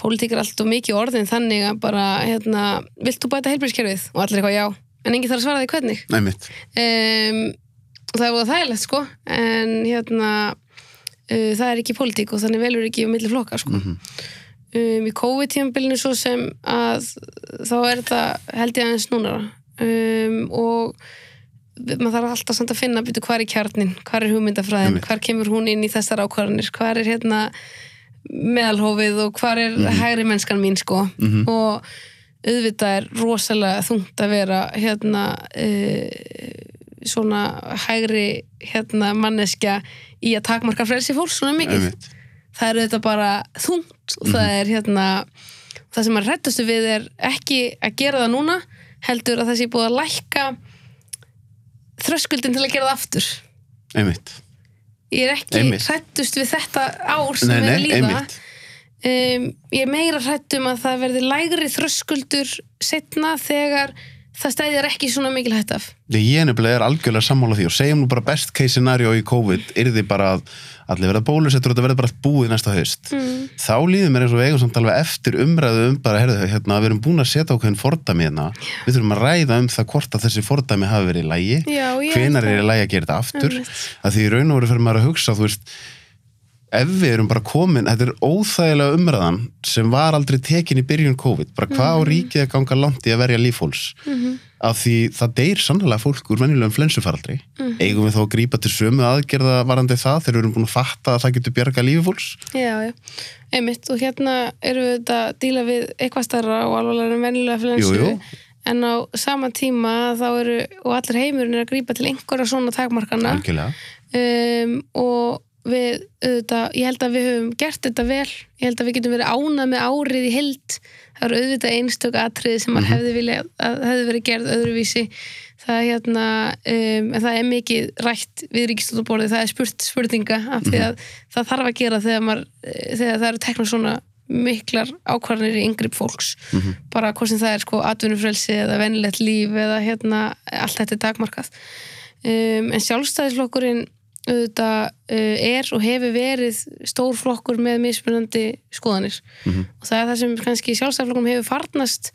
pólitík er alltaf mikið orðin þannig að bara, hérna, vilt þú bæta heilbríðskerfið? Og allir eitthvað já, en enginn þarf að svara því hvernig. Nei mitt. Um, og það er búið þægilegt, sko, en hérna, uh, það er ekki pólitík og þannig velur ekki á milli flokka, sko Mhm. um, í COVID-tímabilinu svo sem að þá er þetta held ég aðeins núnara um, og maður þarf alltaf samt að finna byrju hvað er kjarnin, hvað er hugmyndafræðin? Hvað kemur hún inn í þessar ákvarðanir? Hvað er hérna meðalhófið og hvað er hægri mennskan mín sko? Mhm. og auðvitað er rosalega þungt að vera hérna uh, svona hægri hérna manneskja í að takmarka frelsi fólks svona mikið. Einmitt. það er auðvitað bara þungt og það er hérna það sem maður hrættastu við er ekki að gera það núna heldur að það sé búið að lækka þröskuldin til að gera það aftur Einmitt. ég er ekki Einmitt. hrættust við þetta ár sem Nei, er nei, líða einmitt. um, ég er meira hrættum að það verði lægri þröskuldur setna þegar það stæðir ekki svona mikil hætt af Ég ég nefnilega er algjörlega sammála því og segjum nú bara best case scenario í COVID yrði bara að allir verða bólusettur og þetta verði bara allt búið næsta haust. mm. Þá líður mér eins og eigum samt alveg eftir umræðu um bara, herðu, hérna, við erum búin að setja ákveðin fordæmi hérna. Við þurfum að ræða um það hvort að þessi fordæmi hafi verið í lægi. Hvenar held er í lægi að gera þetta aftur að því í raun og veru fyrir maður að hugsa þú veist, ef við erum bara komin þetta er óþægilega umræðan sem var aldrei tekin í byrjun COVID. Bara hvað á ríkið að ganga langt í að verja lífhóls Mhm. af því það deyr sannlega fólk úr venjulegum flensufaraldri. Mhm. eigum við þá að grípa til sömu aðgerða varandi það þegar við erum búin að fatta að það getur bjarga lífi fólks? Já, já, einmitt og hérna erum við að díla við eitthvað starra og en venjulega flensu. Jú, jú. en á sama tíma þá eru og allir heimurinn er að grípa til einhverja svona takmarkana. Algjörlega. Um, og við auðvitað, ég held að við höfum gert þetta vel, ég held að við getum verið ánað með árið í heild. Það eru auðvitað einstök atriði sem maður hefði vilja að hefði verið gerð öðruvísi. Það er hérna um, það er mikið rætt við ríkistóttaborðið, það er spurt spurninga af því að það þarf að gera þegar, maður, eh, þegar það eru tekna svona miklar ákvarðanir í yngripp fólks. Bara hvort sem það er sko atvinnufrelsi eða venilegt líf eða hérna allt þetta er takmarkað. Um, en sjálfstæðisflokkurinn auðvitað uh, er og hefur verið stór flokkur með mismunandi skoðanir Mhm. og það er það sem kannski sjálfstæðisflokkum hefur farnast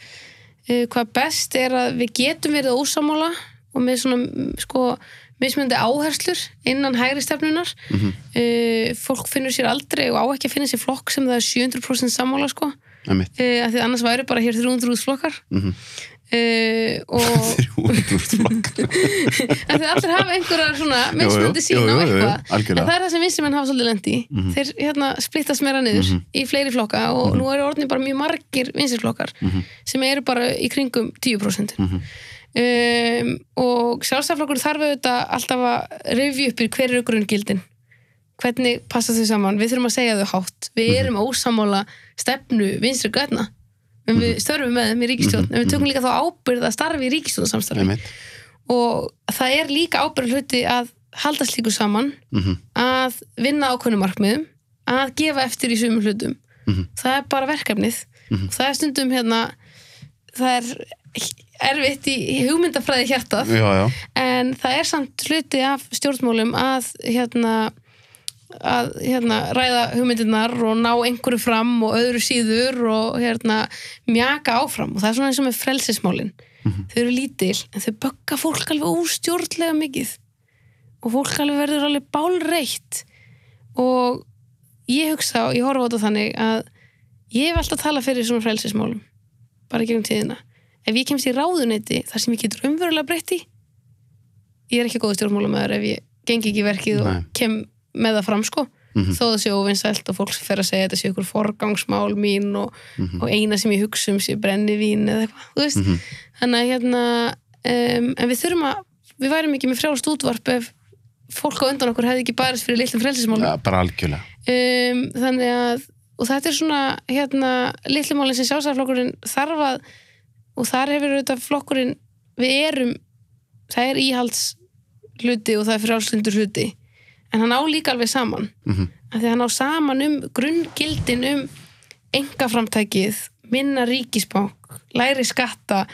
uh, hvað best er að við getum verið ósamála og með svona mm, sko mismunandi áherslur innan hægri stefnunar Mhm. uh, fólk finnur sér aldrei og á ekki að finna sér flokk sem það er 700% sammála sko af því annars væri bara hér 300 út flokkar Mhm. Uh, og [LAUGHS] 300 flokk [LAUGHS] af því allir hafa einhverjar svona mismunandi sín á eitthvað. en það er það sem vinstri menn hafa svolítið lendi í. Mhm. þeir hérna splittast meira niður í fleiri flokka og nú eru orðin bara mjög margir vinstri flokkar Mhm. sem eru bara í kringum 10% Mhm. um, og sjálfstæðflokkur þarf auðvitað alltaf að rifja upp í hver eru grunngildin. Hvernig passa þau saman? Við þurfum að segja þau hátt. Við Mhm. erum ósamála stefnu vinstri gætna en Mhm. við störfum með þeim í ríkistjórn en við tökum líka þá ábyrð að starfi í ríkistjórnsamstarfi Einmitt. og það er líka ábyrð hluti að halda slíku saman Mhm. að vinna ákveðnum markmiðum að gefa eftir í sumum hlutum Mhm. það er bara verkefnið Mhm. það er stundum hérna það er erfitt í hugmyndafræði hjartað já, já, en það er samt hluti af stjórnmálum að hérna að hérna, ræða hugmyndirnar og ná einhverju fram og öðru síður og hérna mjaka áfram. Og það er svona eins og með frelsismálin. Þau eru lítil en þau bögga fólk alveg ústjórnlega mikið. Og fólk alveg verður alveg bálreitt. Og ég hugsa og ég horfa á þetta þannig að ég hef alltaf talað fyrir svona frelsismálum bara gegnum tíðina. Ef ég kemst í ráðuneyti þar sem ég getur umverulega breytti ég er ekki góð stjórnmálamæður ef ég gengi ekki verkið Nei. og kem með það fram sko Mhm. þó það sé óvinsælt og fólk fer að segja þetta sé ykkur forgangsmál mín og, Mhm. og eina sem ég hugsa um sé brennivín eða eitthvað, þú veist Mhm. þannig að hérna um, en við þurfum að, við værum ekki með frjálst útvarp ef fólk á undan okkur hefði ekki barist fyrir litlum frelsismálum já, bara algjörlega um, þannig að og þetta er svona hérna litlumálinn sem sjálfsæðarflokkurinn þarf að og þar hefur auðvitað flokkurinn við erum, það er íhalds hluti og það er frjálslindur hluti en hann á líka alveg saman Mhm. af því að hann á saman um grunngildin um engaframtækið minna ríkisbank, læri skatta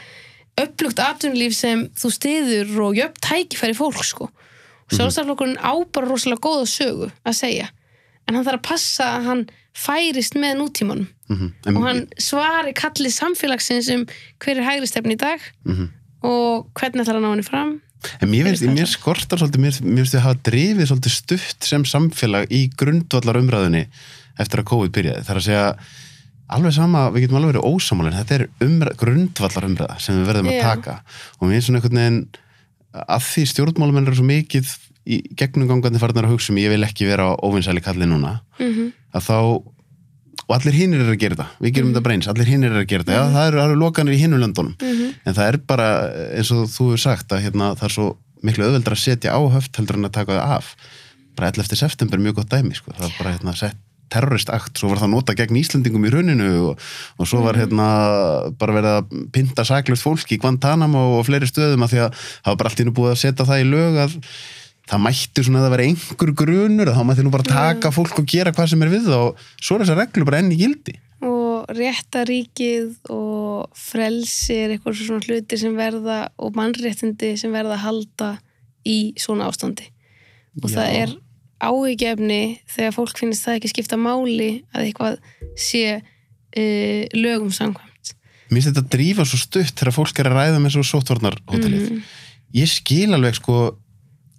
upplugt atvinnulíf sem þú stiður og jöfn tækifæri fólk sko. og sjálfstæðarflokkurinn á bara rosalega góða sögu að segja en hann þarf að passa að hann færist með nútímanum Mhm. En- og hann svari kalli samfélagsins um hver er hægri stefn í dag Mhm. og hvernig ætlar hann á henni fram En mér finnst, mér skortar svolítið, mér, mér finnst við hafa drifið svolítið stutt sem samfélag í grundvallar umræðunni eftir að COVID byrjaði. Það er að segja, alveg sama, við getum alveg verið ósamalinn, þetta er umræð, grundvallar umræða sem við verðum að Já. taka. Og mér finnst svona einhvern veginn, að því stjórnmálamenn eru svo mikið í gegnum gangandi farnar að hugsa um, ég vil ekki vera á óvinsæli kalli núna, mm að þá og allir hinnir eru að gera þetta, við gerum Mhm. þetta breins allir hinnir eru að gera þetta, já það eru, eru lokanir í hinnum löndunum -hmm. en það er bara eins og þú hefur sagt að hérna, það er svo miklu auðveldra að setja áhöft heldur en að taka það af bara 11. september er mjög gott dæmi sko. það er bara hérna, sett terroristakt svo var það nota gegn Íslendingum í rauninu og, og svo var hérna bara verið að pynta saklust fólk í Guantanamo og fleiri stöðum að því að það var bara allt í nú búið að setja það í lög að það mætti svona að það vera einhver grunur að þá mætti nú bara taka fólk og gera hvað sem er við og svo er þessar reglu bara enn í gildi. Og réttaríkið og frelsi er eitthvað svona hlutir sem verða og mannréttindi sem verða að halda í svona ástandi. Og Já. það er áhyggjefni þegar fólk finnst það ekki skipta máli að eitthvað sé uh, lögum samkvæmt. Mér finnst þetta að drífa svo stutt þegar fólk er að ræða með svo sóttvarnarhótelið. Mhm. ég skil alveg sko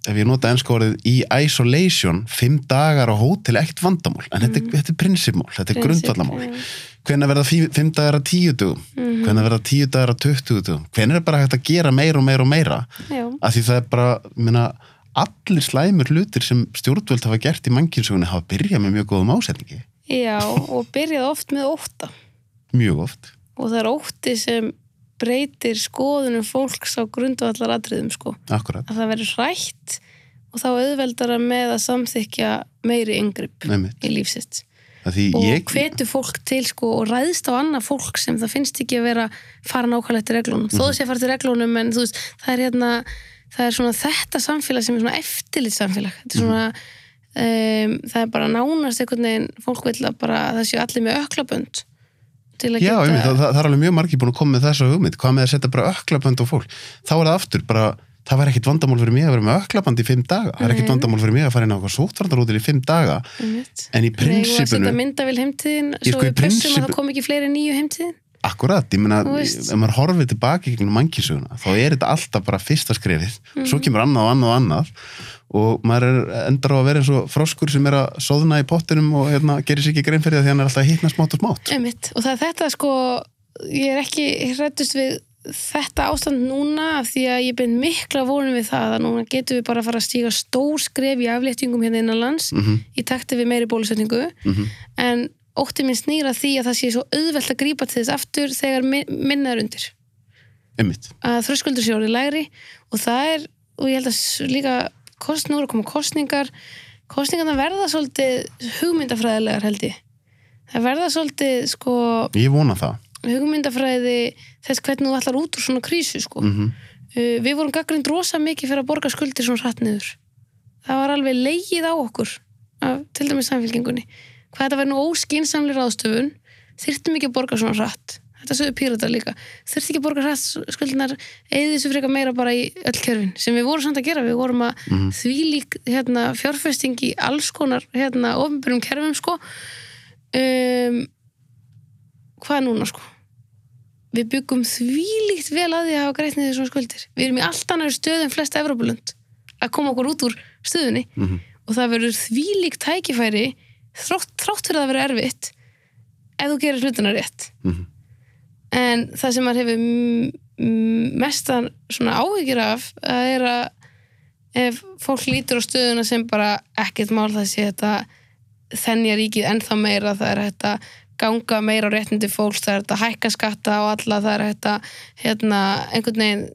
ef ég nota ennska orðið í isolation fimm dagar á hótel ekkert vandamál. En þetta, er- þetta er prinsipmál, þetta er grundvallamál já. hvenær verða fimm dagar að tíu dugum Mhm. hvenær verða tíu dagar að tuttugu dugum hvenær er bara hægt að gera meira og meira og meira? Já. af því það er bara minna, allir slæmur hlutir sem stjórnvöld hafa gert í mannkynnsugunni hafa byrjað með mjög góðum ásetningi. Já, og byrjað oft með ótta. Mjög oft. Og það er ótti sem breytir skoðunum fólks á grundvallar atriðum sko. akkurat, að það verður hrætt og þá auðveldara með að samþykja meiri yngripp í lífsitt og ég, hvetur fólk til sko og ræðst á annað fólk sem það finnst ekki að vera fara nákvæmlega til reglunum. Þó það sé að fara til reglunum en þú veist það er hérna það er svona þetta samfélag sem er svona eftirlit samfélag þetta er svona um, það er bara nánast einhvern veginn fólk vil að bara það séu allir með öklabönd til að Já, geta einmitt, það, það er alveg mjög margir búin að koma með þessa hugmynd. Hvað með að setja bara öklabönd á fólk? Þá er það aftur bara, það var ekkit vandamál fyrir mig að vera með öklabönd í fimm daga. Það er ekkit vandamál fyrir mig að fara inn á eitthvað sótvarnarútil í fimm daga. Einmitt. en í Nei, og að prinsipinu, setja myndavél heimtíðin svo sko, í við pressum að það kom ekki fleiri nýju heimtíðin? Akkurat, ég veist. ef maður horfið tilbaki gegnum mannkísuguna þá er þetta alltaf bara fyrsta skrefið. Mhm. svo kemur annað og annað og annað og maður er endar á að vera eins og froskur sem er að sóðna í pottinum og hérna, gerir sér ekki grein fyrir það því hann er alltaf að hitna smátt og smátt. Einmitt. og það er þetta sko ég er ekki hrættust við þetta ástand núna af því að ég bein mikla vonum við það að núna getum við bara að fara að stíga stór skref í afléttingum hérna innan lands mm í takti við meiri bólusetningu. -hmm. en ótti minn snýra því að það sé svo auðvelt að grípa til þess aftur þegar mi- minna er undir. Einmitt, að þröskuldur sé orðið lægri og það er, og ég held að líka nú eru að koma kostningar kostningarna verða svolítið hugmyndafræðilegar held ég. Það verða svolítið sko ég vona það. hugmyndafræði þess hvernig þú ætlar út úr svona krísu sko. mm uh, við vorum gaggrind rosa mikið fyrir að borga skuldir svona hratt niður. Það var alveg leigið á okkur af til dæmis samfélkingunni hvað þetta verður nú óskinsamli ráðstöfun. Þyrftum ekki að borga svona hratt þetta sögðu pírata líka. Þurfti ekki að borga hratt skuldinar eða þessu frekar meira bara í öll kerfin sem við vorum samt að gera, við vorum að Mhm. þvílík hérna, fjárfesting í alls konar hérna, ofinbjörnum kerfum sko. Um, hvað núna sko? Við byggum þvílíkt vel að því að hafa greitt niður svona skuldir. Við erum í allt annar stöðu en flesta Evrópulönd að koma okkur út úr stöðunni. Mhm. og það verður þvílíkt tækifæri þrótt, þrátt fyrir að það vera erfitt ef þú gerir hlutina rétt. Mhm. En það sem maður hefur mestan svona áhyggjur af það er að ef fólk lítur á stöðuna sem bara ekkert mál sé þetta þennja ríkið ennþá meira það er þetta ganga meira á réttindi fólks það er þetta hækka skatta á alla það er þetta hérna einhvern veginn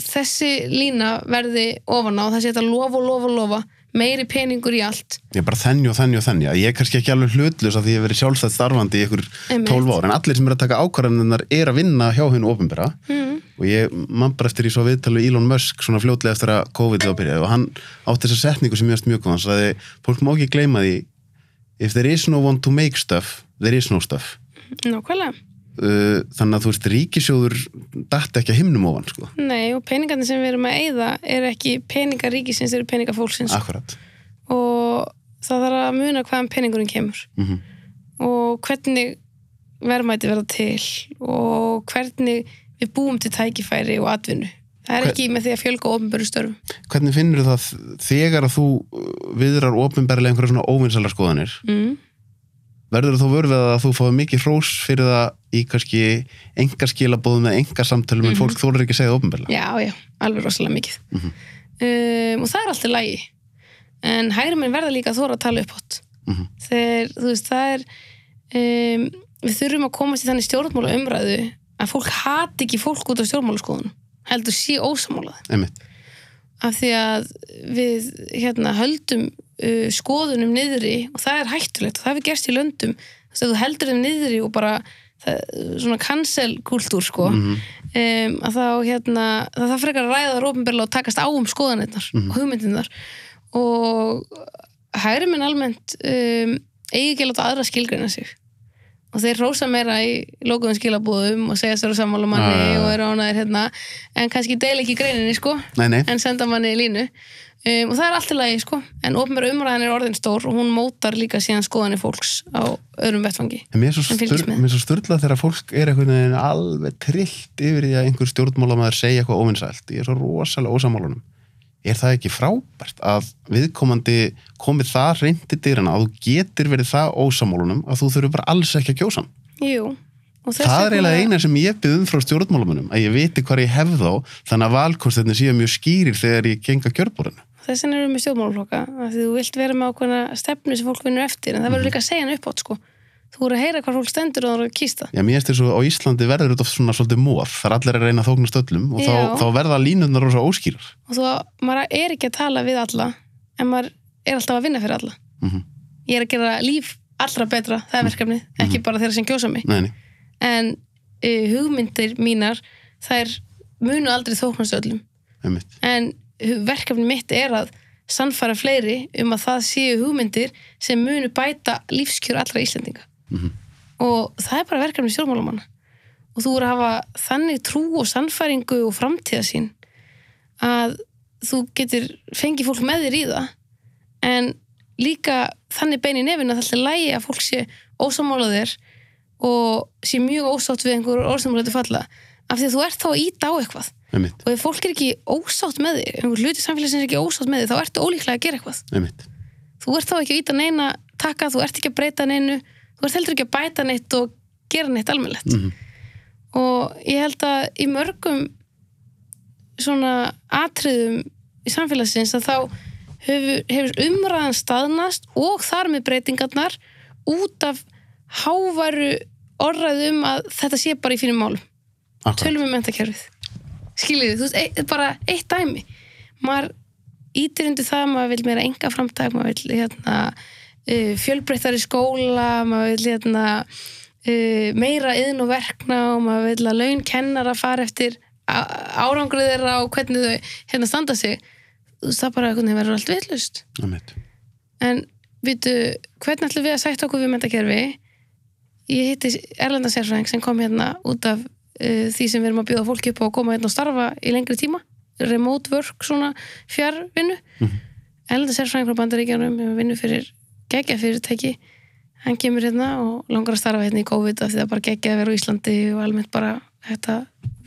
þessi lína verði ofan á sé þetta lofa lofa lofa meiri peningur í allt. Ég er bara þenni og þenni og þenni. Ég er kannski ekki alveg hlutlus af því ég hef verið sjálfstætt starfandi í ykkur Einmitt. 12 ár. En allir sem er að taka ákvarðaninnar er að vinna hjá hennu ofinbera mm. og ég man bara eftir í svo viðtalu Elon Musk svona fljótlega eftir að COVID var að byrja og hann átti þessa setningu sem mjög mjög góð. Hann sagði, fólk má ekki gleyma því if there is no one to make stuff there is no stuff. Nákvæmlega þannig að þú veist ríkisjóður datt ekki að himnum ofan sko. Nei, og peningarnir sem við erum að eyða er ekki peningar ríkisins, eru peningar fólksins akkurat og það þarf að muna hvaðan peningurinn kemur mm og hvernig verðmæti verða til og hvernig við búum til tækifæri og atvinnu. Það er Hver- ekki með því að fjölga ofnböru störfum. hvernig finnur það þegar að þú uh, viðrar ofinberlega einhverja svona óvinsalar skoðanir Mm. Verður þú vörfið að þú fáið mikið hrós fyrir það í kannski enga skilabóðum eða enga samtölum en Mhm. fólk þólar ekki að segja ofinberlega Já, já, alveg rosalega mikið. Mhm. um, og það er alltaf lægi. En hægri menn verða líka þóra að tala upp átt. Mhm. Þegar, þú veist, það er um, við þurfum að komast í þannig stjórnmála umræðu að fólk hati ekki fólk út af stjórnmálaskoðunum heldur sé ósamálað einmitt, af því að við hérna höldum uh, skoðunum niðri og það er hættulegt og það hefur gerst í löndum. Þess að þú heldur þeim niðri og bara það, svona cancelkultúr sko. Mhm. um, að þá hérna það, það frekar að ræða það rópenbyrla og takast á um skoðanirnar og hugmyndirnar. Og hægri minn almennt um, eigi ekki að láta aðra skilgreina sig og þeir rósa meira í lokuðum skilabúðum og segja sér á sammála manni já. og eru ánæðir hérna en kannski deil ekki greininni sko nei nei en senda manni í línu um, og það er allt í lagi sko en ofnbæra umræðan er orðin stór og hún mótar líka síðan skoðanir fólks á öðrum vettfangi En mér er svo, styrlað þegar fólk er alveg trillt yfir því að einhver stjórnmálamæður segja eitthvað óvinsælt. Ég er svo rosalega ósamálunum. Er það ekki frábært að viðkomandi komið það reyndi dyrana að þú getur verið það ósamálunum að þú þurfur bara alls ekki að kjósa? Jú Það er eiginlega eina sem ég byrð um frá stjórnmálamunum að ég viti hvað ég hef þá þannig að valkostinni séu mjög skýrir þegar ég genga kjörbúrinu. þess vegna erum við stjórnmálaflokka af því þú vilt vera með ákveðna stefnu sem fólk vinnur eftir en það verður líka að segja hann upp átt sko þú voru að heyra hvað fólk stendur og það voru að kýsta Já, mér finnst þess að á Íslandi verður þetta svona svolítið móð. Það er allir að reyna þóknast öllum og þá, þá verða línundar rosa óskýrar. og þú, maður er ekki að tala við alla en maður er alltaf að vinna fyrir alla Mm ég er að gera líf allra betra það er verkefnið, ekki bara þeirra sem kjósa mig Nei, nei. en uh, hugmyndir mínar þær munu aldrei þóknast öllum einmitt. en verkefni mitt er að sannfæra fleiri um að það séu hugmyndir sem munu bæta lífskjör allra Íslendinga Mhm. og það er bara verkefni stjórnmálamanna. Og þú voru að hafa þannig trú og sannfæringu og framtíðasín að þú getur fengið fólk með þér í það. En líka þannig bein í nefinu að það er lægi að fólk sé ósamála þér og sé mjög ósátt við einhver orðsamlega falla. Af því að þú ert þá að íta á eitthvað. Einmitt, og ef fólk er ekki ósátt með þig einhver hluti samfélagsins er ekki ósátt með þig þá ertu ólíklega að gera eitthvað. Einmitt. þú ert þá ekki að íta neina taka, þú ert ekki að breyta neinu þú ert heldur ekki að bæta neitt og gera neitt almennlegt Mhm. og ég held að í mörgum svona atriðum í samfélagsins að þá hefur, hefur umræðan staðnast og þar með breytingarnar út af hávaru orðræðum að þetta sé bara í fínum málum. Tölum um mentakerfið skiljið, þú veist, e bara eitt dæmi. Maður ítir undir það maður vil meira enga framtæk maður vil hérna uh, fjölbreyttari skóla maður vil hérna uh, meira yðn og verkna og maður vil að laun kennar að fara eftir árangrið þeirra og hvernig þau hérna standa sig. Það bara verður allt einmitt. en vitu, hvernig ætlum við að sætta okkur við mentakerfi ég hitti Erlenda sérfræðing sem kom hérna út af uh, því sem við erum að bjóða fólki upp á að koma hérna og starfa í lengri tíma. Remote work, svona fjárvinnu Mhm. Erlenda sérfræðing frá bandaríkjanum við vinnum fyrir geggja fyrirtæki. Hann kemur hérna og langar að starfa hérna í COVID af því það bara geggja að vera á Íslandi og almennt bara þetta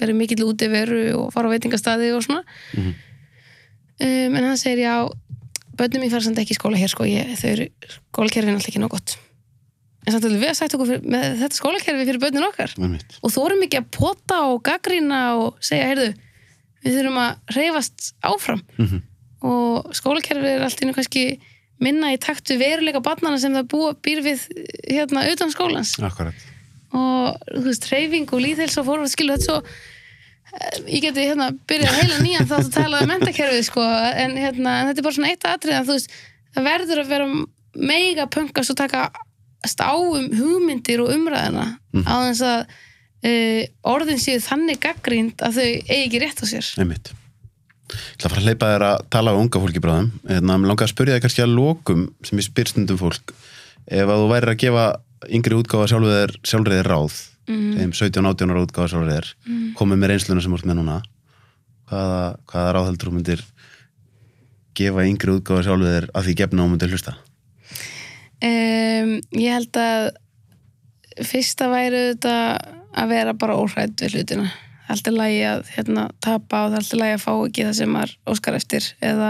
verið mikill úti veru og fara á veitingastadi og svona. Mhm. um, en hann segir já börnum ég fara samt ekki í skóla hér sko. Ég, þau eru, skólakerfin er alltaf ekki nóg gott. En samt alveg við að sagt okkur fyrir, með þetta skólakerfi fyrir börnin okkar. Og þú erum ekki að pota og gaggrína og segja, heyrðu, við þurfum að reyfast áfram. Mhm. og skólakerfi er allt innu kannski minna í takt við veruleika barnana sem það búa, býr við hérna utan skólans Akkurat. og þú veist, reyfing og líðheils og fórvært skilu þetta er svo eh, ég geti hérna byrjað heila nýjan þá að tala um mentakerfið sko en, hérna, en þetta er bara svona eitt atrið að þú veist, það verður að vera mega punkast og taka á um hugmyndir og umræðina Mhm. á þess að uh, orðin séu þannig gaggrínd að þau eigi ekki rétt á sér Einmitt. Ég ætla að fara að hleypa þér að tala á unga fólki bráðum. Hérna, mér langar að spyrja þig kannski að lokum sem ég spyr stundum fólk. Ef að þú værir að gefa yngri útgáfa sjálfur þér, ráð, mm. þeim 17-18 ára útgáfa sjálfur þér, Mm. komið með reynsluna sem ert með núna, hvaða, hvaða ráðheldur þú myndir gefa yngri útgáfa sjálfur þér að því gefna og myndir hlusta? Um, ég held að fyrsta væri þetta að vera bara óhrædd við hlutina það er lægi að hérna, tapa og það er lægi að fá ekki það sem maður óskar eftir eða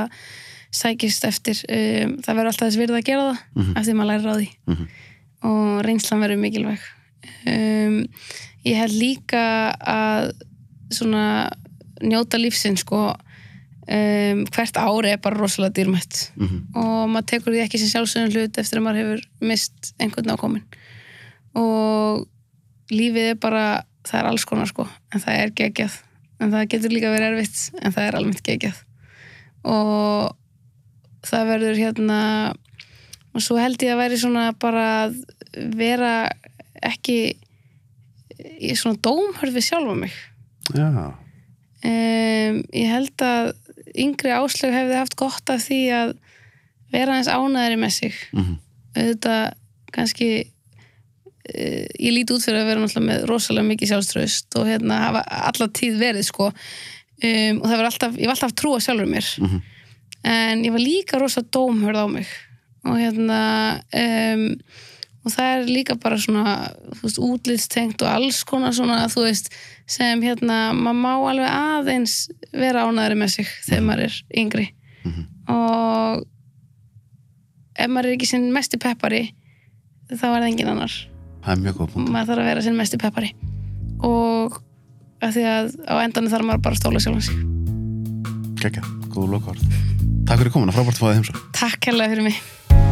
sækist eftir. Um, það verður alltaf þess virða að gera það Mhm. eftir maður lærir á því. Mhm. og reynslan verður mikilvæg. Um, ég held líka að svona njóta lífsinn sko um, hvert ári er bara rosalega dýrmætt. Mm og maður tekur því ekki sem sjálfsögum hlut eftir að maður hefur mist einhvern ákomin og lífið er bara það er alls konar sko, en það er geggjað. En það getur líka verið erfitt en það er almennt geggjað. Og það verður hérna og svo held ég að væri svona bara að vera ekki í svona dómhörð við sjálfa mig. Já. um, ég held að yngri áslög hefði haft gott af því að vera aðeins ánæðari með sig. Mm auðvitað kannski uh, ég lít út fyrir að vera náttúrulega með rosalega mikið sjálfströst og hérna hafa alla tíð verið sko. Um, og það var alltaf, ég var alltaf að trúa sjálfur mér. Mhm. en ég var líka rosa dómhörð á mig. Og hérna um, og það er líka bara svona útlitstengt og alls konar svona þú veist, sem hérna maður má alveg aðeins vera ánæðari með sig þegar maður er yngri. Mhm. og ef maður er ekki sinn mesti peppari þá er það engin annar Það er mjög góð punkt. maður þarf að vera sinn mesti peppari og að því að á endanum þarf maður bara að stóla sjálfan sig Gekja, góð lokvart. Takk fyrir komuna, frábært að fá þið heimsók. Takk hérlega fyrir mig